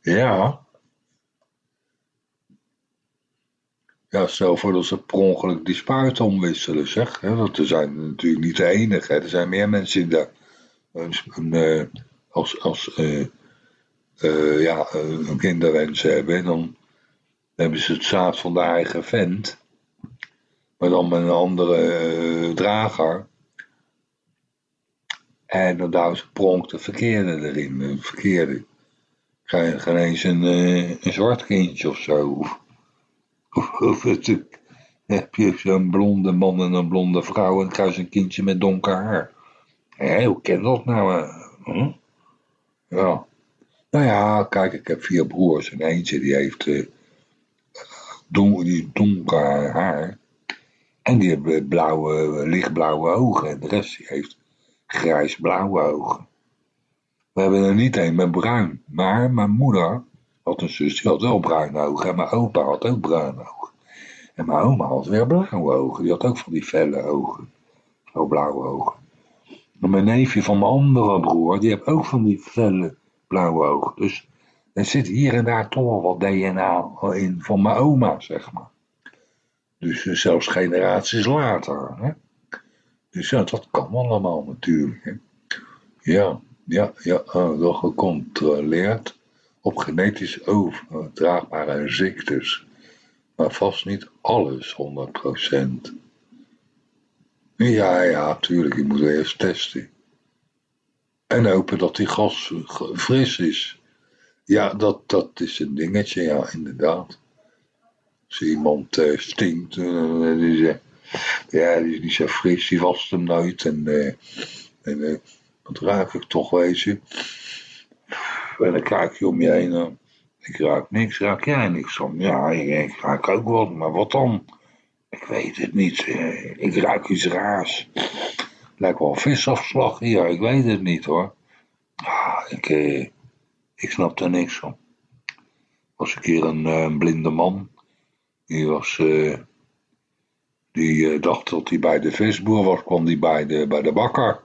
Ja. Ja, stel voor dat ze per ongeluk die spuit omwisselen, zeg. Want er zijn natuurlijk niet de enige. Er zijn meer mensen een, een, eh, als, als eh, eh, ja, eh, een kinderwens hebben. Dan hebben ze het zaad van de eigen vent. Maar dan met een andere eh, drager. En dan duwt ze pronk de verkeerde erin. De verkeerde. Geen, geen eens een, zwart kindje of zo. Of, het, heb je zo'n blonde man en een blonde vrouw en krijg je een kindje met donker haar. Hé, hoe ken dat nou? Hm? Ja. Nou ja, kijk, ik heb vier broers en eentje die heeft eh, donker haar. En die hebben blauwe, lichtblauwe ogen. En de rest die heeft grijsblauwe ogen. We hebben er niet één met bruin. Maar mijn moeder had een zus, die had wel bruine ogen. En mijn opa had ook bruine ogen. En mijn oma had weer blauwe ogen. Die had ook van die felle ogen. Zo blauwe ogen. En mijn neefje van mijn andere broer, die heeft ook van die felle blauwe ogen. Dus er zit hier en daar toch wel wat DNA in van mijn oma, zeg maar. Dus eh, zelfs generaties later. Hè? Dus ja, dat kan allemaal natuurlijk. Ja, ja, ja, uh, wel gecontroleerd op genetisch overdraagbare ziektes. Maar vast niet alles 100%. Ja, ja, tuurlijk, je moet eerst testen. En hopen dat die gas fris is. Ja, dat, dat is een dingetje, ja, inderdaad. Als iemand eh, stinkt, eh, die ja, die is niet zo fris, die wast hem nooit. En, eh, en dat ruik ik toch, je. En dan kijk je om je heen. ik ruik niks, ruik jij niks van? Ja, ik, ruik ook wat, maar wat dan? Ik weet het niet. ik ruik iets raars. Lijkt wel visafslag hier, ik weet het niet hoor. Ah, ik, eh, ik snap er niks van. was een keer een, eh, een blinde man. Die was... eh, die eh, dacht dat hij bij de visboer was, kwam die bij de, bij de bakker.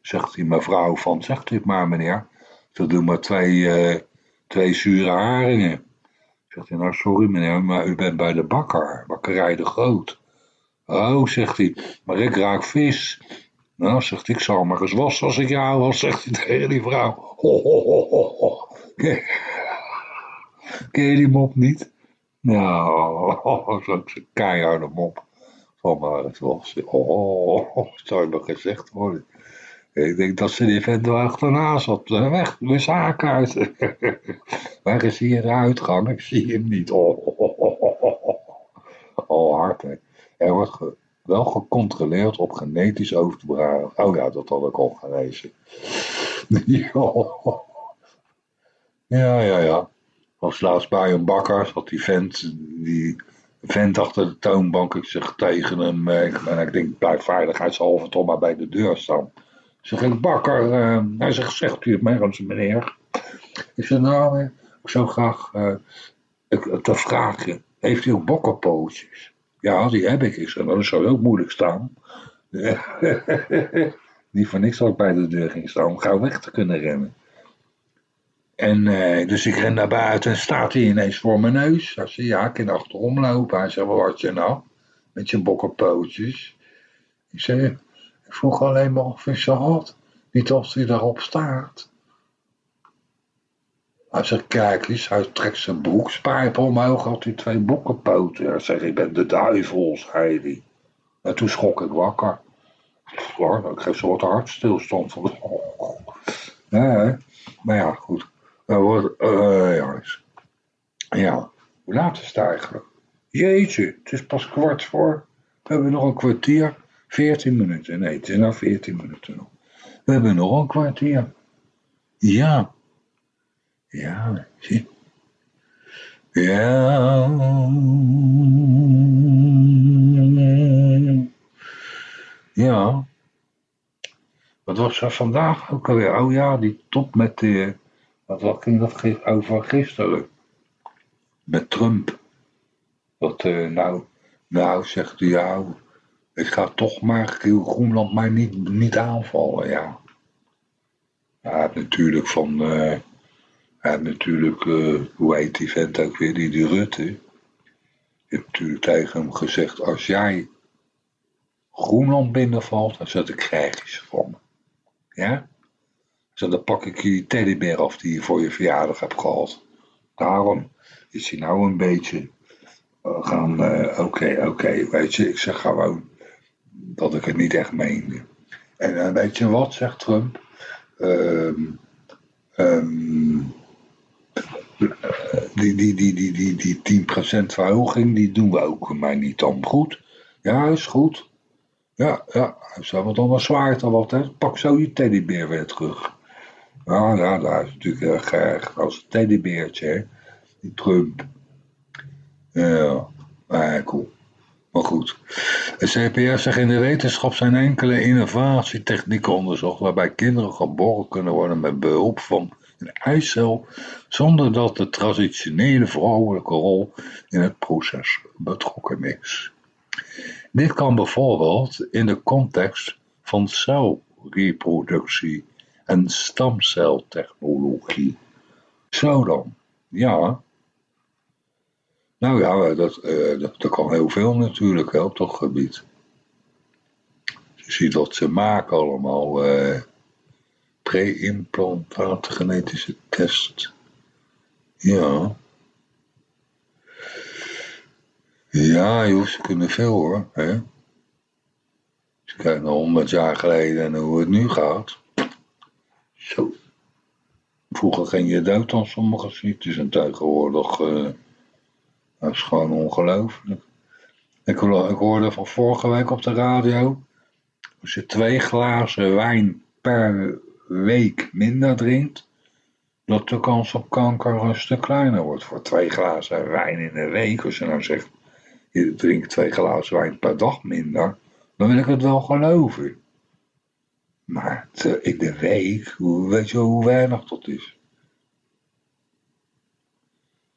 Zegt hij mevrouw van, zegt het maar meneer. Ze doen maar twee, eh, twee zure haringen. Zegt hij, nou sorry meneer, maar u bent bij de bakker. Bakkerij de Groot. Oh, zegt hij, maar ik raak vis. Nou, zegt ik zal maar eens wassen als ik jou was, zegt hij <laughs> tegen die vrouw. Ho, ho, ho, ho, ho. Ken, je die mop niet? Nou, <laughs> zo'n keiharde mop. Van maar het was, oh, zou nog gezegd worden. Ik denk dat ze die vent wel achterna zat. Weg, mijn zaak uit. Waar is hier de uitgang? Ik zie hem niet. Oh, oh, oh, oh, oh. hard hè. Er wordt wel gecontroleerd op genetisch overdragen. Oh ja, dat had ik al gelezen. <laughs> ja, ja, ja. Was laatst bij een bakker, zat die vent, die vent achter de toonbank. Ik zeg tegen hem, eh, en ik denk, blijf veiligheidshalve toch maar bij de deur staan. Zeg ik, bakker, eh, hij zegt, zegt u het mij meneer. Ik zeg, nou, eh, ik zou graag, eh ik, te vragen, heeft u ook bokkenpootjes? Ja, die heb ik. Ik zeg, nou, dat zou ook moeilijk staan. Niet <laughs> voor niks dat ik bij de deur ging staan, om gauw weg te kunnen rennen. En eh, dus ik ren naar buiten en staat hij ineens voor mijn neus. Hij zei, ja, ik kan achterom lopen. Hij zei, wat je nou? Met je bokkenpootjes. Ik zei, ik vroeg alleen maar of hij ze had. Niet of hij daarop staat. Hij zegt, kijk eens, hij trekt zijn broekspijp omhoog, had hij twee bokkenpoten. Hij zegt, ik ben de duivel, zei hij. En toen schrok ik wakker. Ja, ik geef soort hartstilstand van. <laughs> Ja, hè. maar ja, goed. Wordt, jongens. Ja, hoe laat is het eigenlijk? Jeetje, het is pas kwart voor. We hebben nog een kwartier. 14 minuten. Nee, het is nou 14 minuten nog. We hebben nog een kwartier. Ja. Ja, zie. Ja. Ja. Wat was er vandaag ook alweer? Oh ja, die top met de... Wat, ging dat over gisteren? Met Trump. Dat, eh, nou, nou, zegt hij, ja, ik ga toch maar Groenland maar niet, niet aanvallen, ja. Heeft natuurlijk van, eh, heeft natuurlijk, eh, hoe heet die vent ook weer, die, die Rutte. Die heeft natuurlijk tegen hem gezegd, als jij Groenland binnenvalt, dan zet ik krijgjes van me. Ja? Dus dan pak ik je die teddybeer af die je voor je verjaardag hebt gehad. Daarom is hij nou een beetje eh, gaan, eh, oké, oké, weet je, ik zeg gewoon dat ik het niet echt meende. En weet je wat, zegt Trump? Ehm, die, die, die, die, die, die 10% verhoging, die doen we ook maar niet dan goed. Ja, is goed. Ja, ja, zei, wat anders zwaait dan wat, hè? Pak zo je teddybeer weer terug. Ja, ja, daar is natuurlijk erg erg als teddybeertje? Die Trump. Ja, ah, cool. Maar goed. Het CPS zegt in de wetenschap zijn enkele innovatietechnieken onderzocht waarbij kinderen geboren kunnen worden met behulp van een eicel zonder dat de traditionele vrouwelijke rol in het proces betrokken is. Dit kan bijvoorbeeld in de context van celreproductie en stamceltechnologie. Zo dan, ja. Nou ja, dat, eh, dat, kan heel veel natuurlijk hè, op dat gebied. Je ziet wat ze maken allemaal. eh Pre-implantaat genetische test. Ja. Ja, joh, ze kunnen veel hoor. Hè? Ze kijken naar 100 jaar geleden en hoe het nu gaat. Zo. Vroeger ging je dood aan sommige ziektes en tegenwoordig. eh dat is gewoon ongelooflijk. Ik, ik hoorde van vorige week op de radio. Als je twee glazen wijn per week minder drinkt, dat de kans op kanker een stuk kleiner wordt. Voor twee glazen wijn in de week, als je nou zegt, je drinkt twee glazen wijn per dag minder, dan wil ik het wel geloven. Maar in de week, weet je hoe weinig dat is?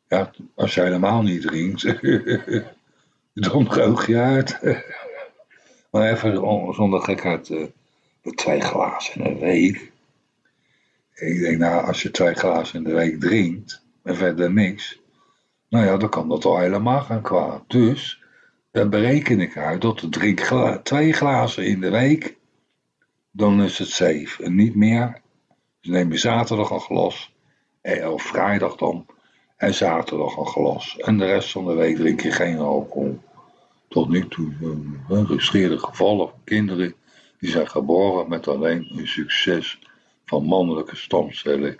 Ja, als je helemaal niet drinkt, <laughs> dan droog je uit. <laughs> Maar even zon- zonder gekheid, eh, twee glazen in een week. Ik denk, nou, als je twee glazen in de week drinkt en verder niks, nou ja, dan kan dat al helemaal gaan kwaad. Dus, daar bereken ik uit dat de drink twee glazen in de week, dan is het safe. En niet meer. Dus neem je zaterdag een glas, eh, of vrijdag dan, en zaterdag een glas. En de rest van de week drink je geen alcohol. Tot nu toe geregistreerde gevallen kinderen die zijn geboren met alleen een succes van mannelijke stamcellen.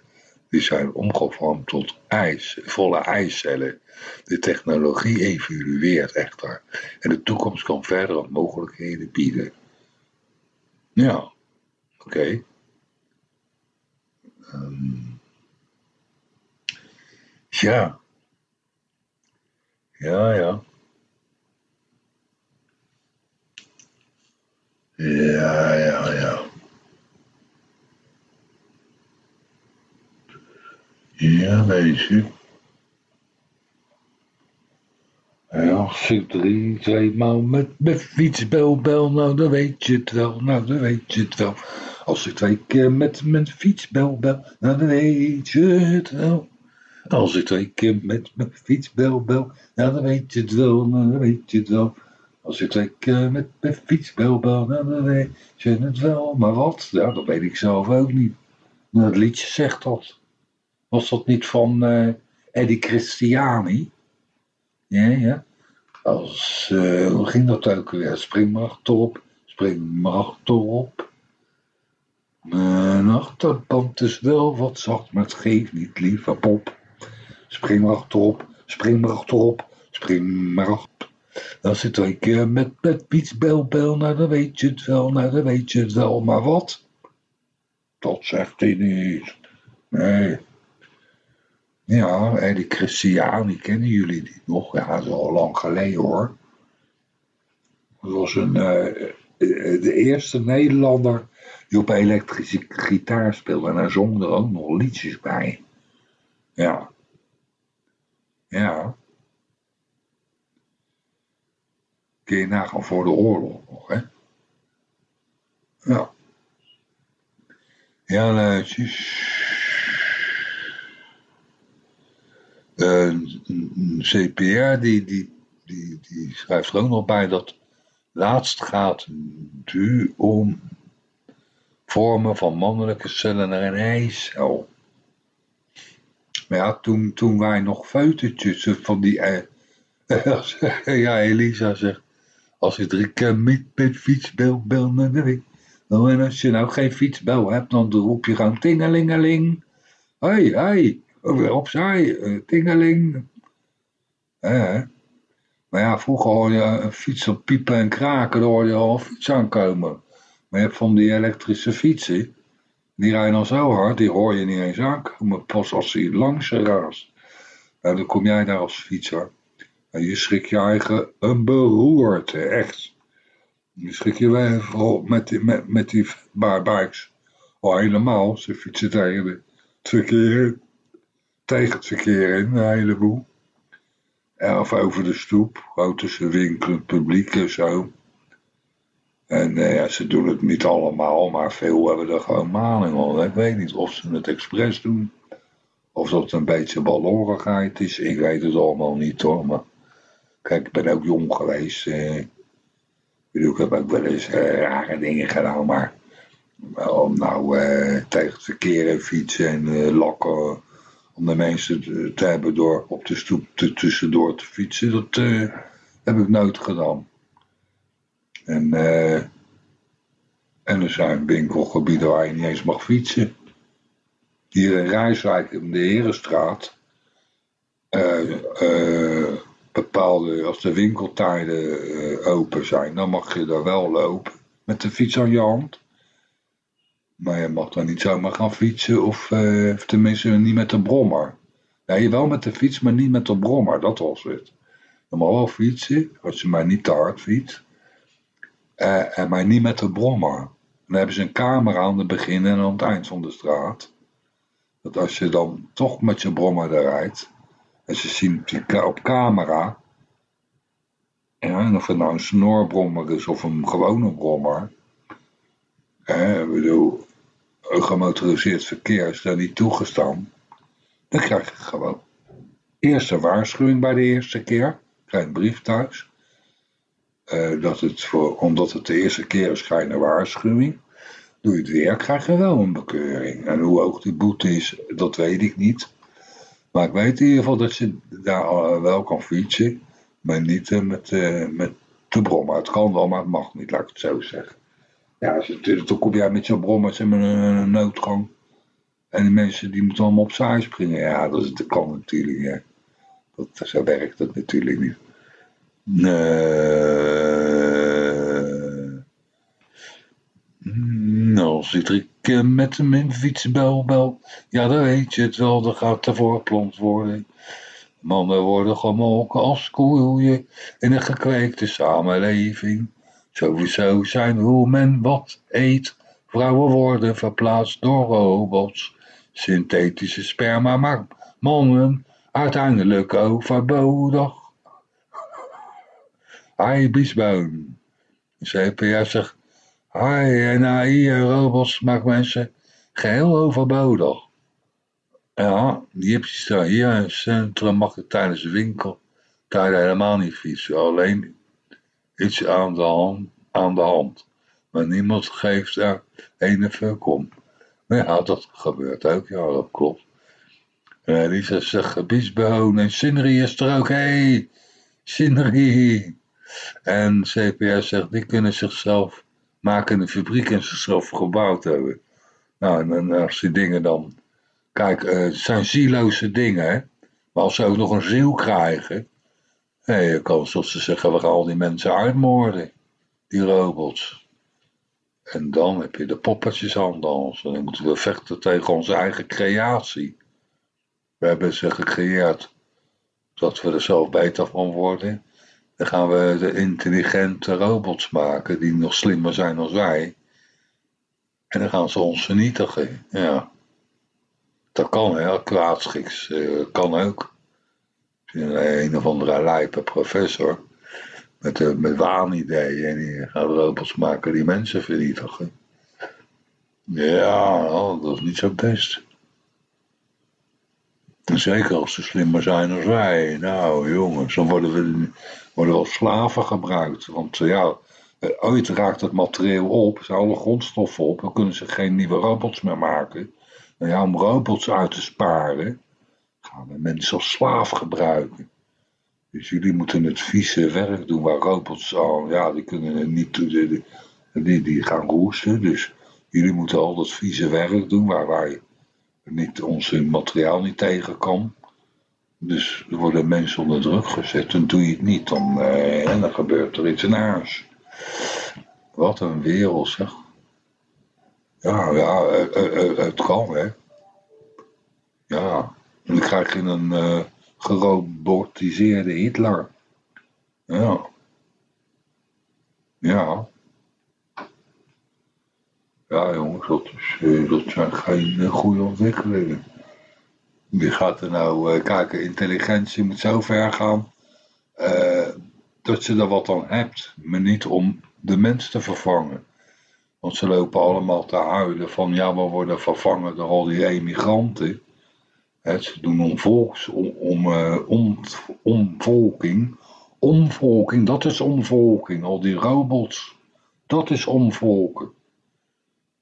Die zijn omgevormd tot ijs, volle eicellen. De technologie evolueert echter. En de toekomst kan verdere mogelijkheden bieden. Ja, oké. Ehm, ja. Ja, ja. Ja, ja, ja. Ja, meisje. Ja, ik drie, twee maal met mijn fiets bel, nou dan weet je het wel, nou dan weet je het wel. Als ik twee keer met mijn fiets bel, nou dan weet je het wel. Als ik twee keer met mijn fiets bel, nou dan weet je het wel, nou dan weet je het wel. Als ik twee keer met mijn fiets bel, bel, nou dan weet je het wel. Maar wat? Ja, dat weet ik zelf ook niet. Nou, het liedje zegt dat. Was dat niet van eh Eddie Christiani? Ja, ja. Als, eh, hoe ging dat ook weer? Spring maar achterop, spring maar achterop. Mijn achterband is wel wat zacht, maar het geeft niet, lieve pop. Spring maar achterop, spring maar achterop, spring maar achterop. Als je twee keer met, met bel, bel, nou dan weet je het wel, nou dan weet je het wel. Maar wat? Dat zegt hij niet. Nee. Ja, Eddie Christiani, kennen jullie die nog? Ja, dat al lang geleden hoor. Dat was een, eh, eh, de eerste Nederlander die op elektrische gitaar speelde. En hij zong er ook nog liedjes bij. Ja. Ja. Kun je nagaan voor de oorlog nog, hè? Ja. Ja, luidjes. Een, een CPR die, die, die, die schrijft er ook nog bij dat laatst gaat du om vormen van mannelijke cellen naar een eicel. Maar ja, toen, toen wij nog feutertjes van die... eh, <laughs> ja, Elisa zegt, als je drie keer met, met fietsbel bel naar de en als je nou geen fietsbel hebt, dan roep je gewoon tingelingeling. Hoi, hoi, weer opzij, eh, tingeling. Eh, maar ja, vroeger hoorde je een fiets op piepen en kraken, dan hoorde je al een fiets aankomen. Maar je hebt van die elektrische fietsen, die rijden dan zo hard, die hoor je niet eens aankomen, pas als hij langs raast. Nou, dan kom jij daar als fietser. En je schrik je eigen een beroerte, echt. Je schrik je wel even met die, met, met die bikes. Al helemaal, ze fietsen tegen verkeer in. Tegen het verkeer in, een heleboel. Of over de stoep, gewoon tussen winkel en publiek en zo. En eh, ja, ze doen het niet allemaal, maar veel hebben er gewoon maling op. Ik weet niet of ze het expres doen. Of dat het een beetje balorigheid is. Ik weet het allemaal niet hoor. Maar kijk, ik ben ook jong geweest. Eh. Ik bedoel, ik heb ook wel eens eh, rare dingen gedaan. Maar om nou tegen het verkeer en fietsen en lakken. Om de mensen te, hebben door op de stoep te, tussendoor te fietsen. Dat eh, heb ik nooit gedaan. En, eh, en er zijn winkelgebieden waar je niet eens mag fietsen. Hier in Rijswijk, in de Herenstraat, eh, bepaalde, als de winkeltijden open zijn, dan mag je daar wel lopen met de fiets aan je hand. Maar je mag dan niet zomaar gaan fietsen, of, eh, tenminste niet met de brommer. Nee, wel met de fiets, maar niet met de brommer, dat was het. Je mag wel fietsen, als je maar niet te hard fietst. Eh, maar niet met de brommer. Dan hebben ze een camera aan het begin en aan het eind van de straat. Dat als je dan toch met je brommer daar rijdt. En ze zien op, camera. Ja, en of het nou een snorbrommer is of een gewone brommer. Eh, bedoel, gemotoriseerd verkeer is daar niet toegestaan. Dan krijg je gewoon eerste waarschuwing bij de eerste keer. Krijg een brief thuis. Eh, dat het voor, omdat het de eerste keer is, krijg je een waarschuwing. Doe je het weer, krijg je wel een bekeuring. En hoe hoog die boete is, dat weet ik niet. Maar ik weet in ieder geval dat je daar eh, wel kan fietsen. Maar niet eh, met, eh, met de brommer. Het kan wel, maar het mag niet, laat ik het zo zeggen. Ja, dan kom jij met zo'n brommer en met een, noodgang. En die mensen die moeten allemaal opzij springen. Ja, dat, is, dat kan natuurlijk. Ja. Dat, zo werkt het natuurlijk niet. Nee. Nou, als ik keer met hem in fietsbel bel, ja, dan weet je het wel, dan gaat er voorplant worden. Mannen worden gemolken als koeien in een gekweekte samenleving. Sowieso zijn hoe men wat eet. Vrouwen worden verplaatst door robots. Synthetische sperma maakt mannen uiteindelijk overbodig. Hi, Biesboon. CPS zegt, hi, en AI en robots maakt mensen geheel overbodig. Ja, die hippies daar hier in het centrum mag je tijdens de winkel daar helemaal niet fietsen. Alleen iets aan de hand. Aan de hand. Maar niemand geeft daar ene fuck om. Maar ja, dat gebeurt ook. Ja, dat klopt. Uh, Lisa zegt, Biesboon en Sinri is er ook. Hey, Sinri. En CPS zegt, die kunnen zichzelf maken de fabriek en zichzelf gebouwd hebben. Nou, en als die dingen dan... Kijk, uh, het zijn zieloze dingen, hè. Maar als ze ook nog een ziel krijgen... Hé, je kan ze zeggen, we gaan al die mensen uitmoorden. Die robots. En dan heb je de poppetjes aan dansen. Dan moeten we vechten tegen onze eigen creatie. We hebben ze gecreëerd dat we er zelf beter van worden. Dan gaan we de intelligente robots maken die nog slimmer zijn dan wij. En dan gaan ze ons vernietigen. Ja. Dat kan, hè. Kwaadschiks uh, kan ook. Een, of andere lijpe professor. Met, uh, met waanideeën. En die gaat robots maken die mensen vernietigen. Ja, nou, dat is niet zo best. Zeker als ze slimmer zijn dan wij. Nou jongens, dan worden we, worden we als slaven gebruikt. Want uh, ja, ooit raakt het materieel op, zijn alle grondstoffen op. Dan kunnen ze geen nieuwe robots meer maken. Nou ja, om robots uit te sparen, mensen als slaaf gebruiken. Dus jullie moeten het vieze werk doen waar robots al, ja, die kunnen niet, die, die, die gaan roesten. Dus jullie moeten al dat vieze werk doen waar wij niet onze materiaal niet tegen kan. Dus er worden mensen onder druk gezet. En doe je het niet, dan, eh, en dan gebeurt er iets naars. Wat een wereld, zeg. Ja, ja, uh, het kan, hè. Ja, dan krijg je een uh, gerobotiseerde Hitler. Ja. Ja. Ja jongens, dat, is, uh, dat zijn geen uh, goede ontwikkelingen. Wie gaat er nou kijken, intelligentie moet zo ver gaan dat je er wat aan hebt, maar niet om de mens te vervangen. Want ze lopen allemaal te huilen van ja, we worden vervangen door al die emigranten. He, ze doen om volks, om, om, om, omvolking. Omvolking, dat is omvolking. Al die robots, dat is omvolken.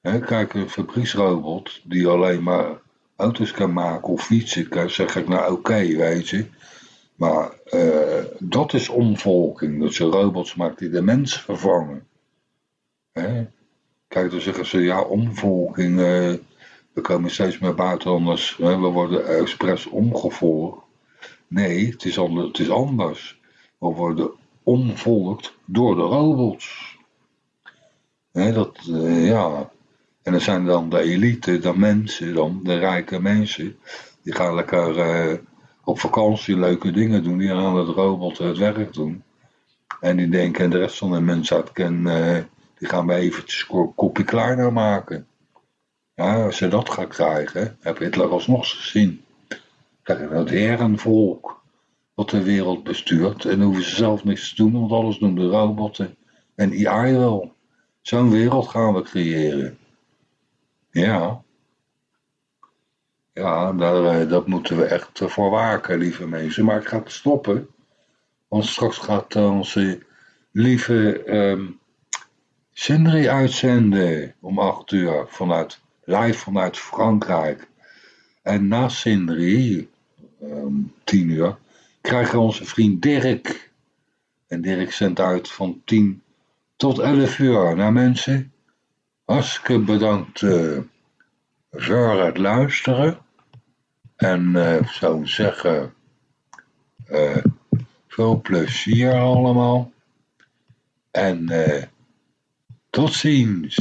He, kijk, een fabrieksrobot die alleen maar auto's kan maken of fietsen, kan, zeg ik nou oké, weet je. Maar uh, dat is omvolking, dat je robots maakt die de mens vervangen. Kijk, dan zeggen ze, ja, omvolking, uh, we komen steeds meer buitenlanders, hè, we worden expres omgevolgd. Nee, het is, anders, het is anders. We worden omvolkt door de robots. Dat, uh, ja, en dat zijn dan de elite, de mensen, dan, de rijke mensen. Die gaan lekker uh, op vakantie leuke dingen doen. Die gaan het robot het werk doen. En die denken, de rest van de mensheid kan, uh, die gaan we eventjes een kopje kleiner maken. Ja, als ze dat gaan krijgen, heb Hitler alsnog gezien. Dat herenvolk wat de wereld bestuurt. En hoeven ze zelf niks te doen, want alles doen de robotten. En AI wel. Zo'n wereld gaan we creëren. Ja. Ja, daar, dat moeten we echt voor waken, lieve mensen. Maar ik ga het stoppen. Want straks gaat onze lieve um, Sindri uitzenden om 8 uur vanuit, live vanuit Frankrijk. En na Sindri, um, 10 uur, krijgen we onze vriend Dirk. En Dirk zendt uit van 10 tot 11 uur. Nou mensen, hartstikke bedankt uh, voor het luisteren. En uh, ik zou zeggen, uh, veel plezier allemaal. En tot ziens.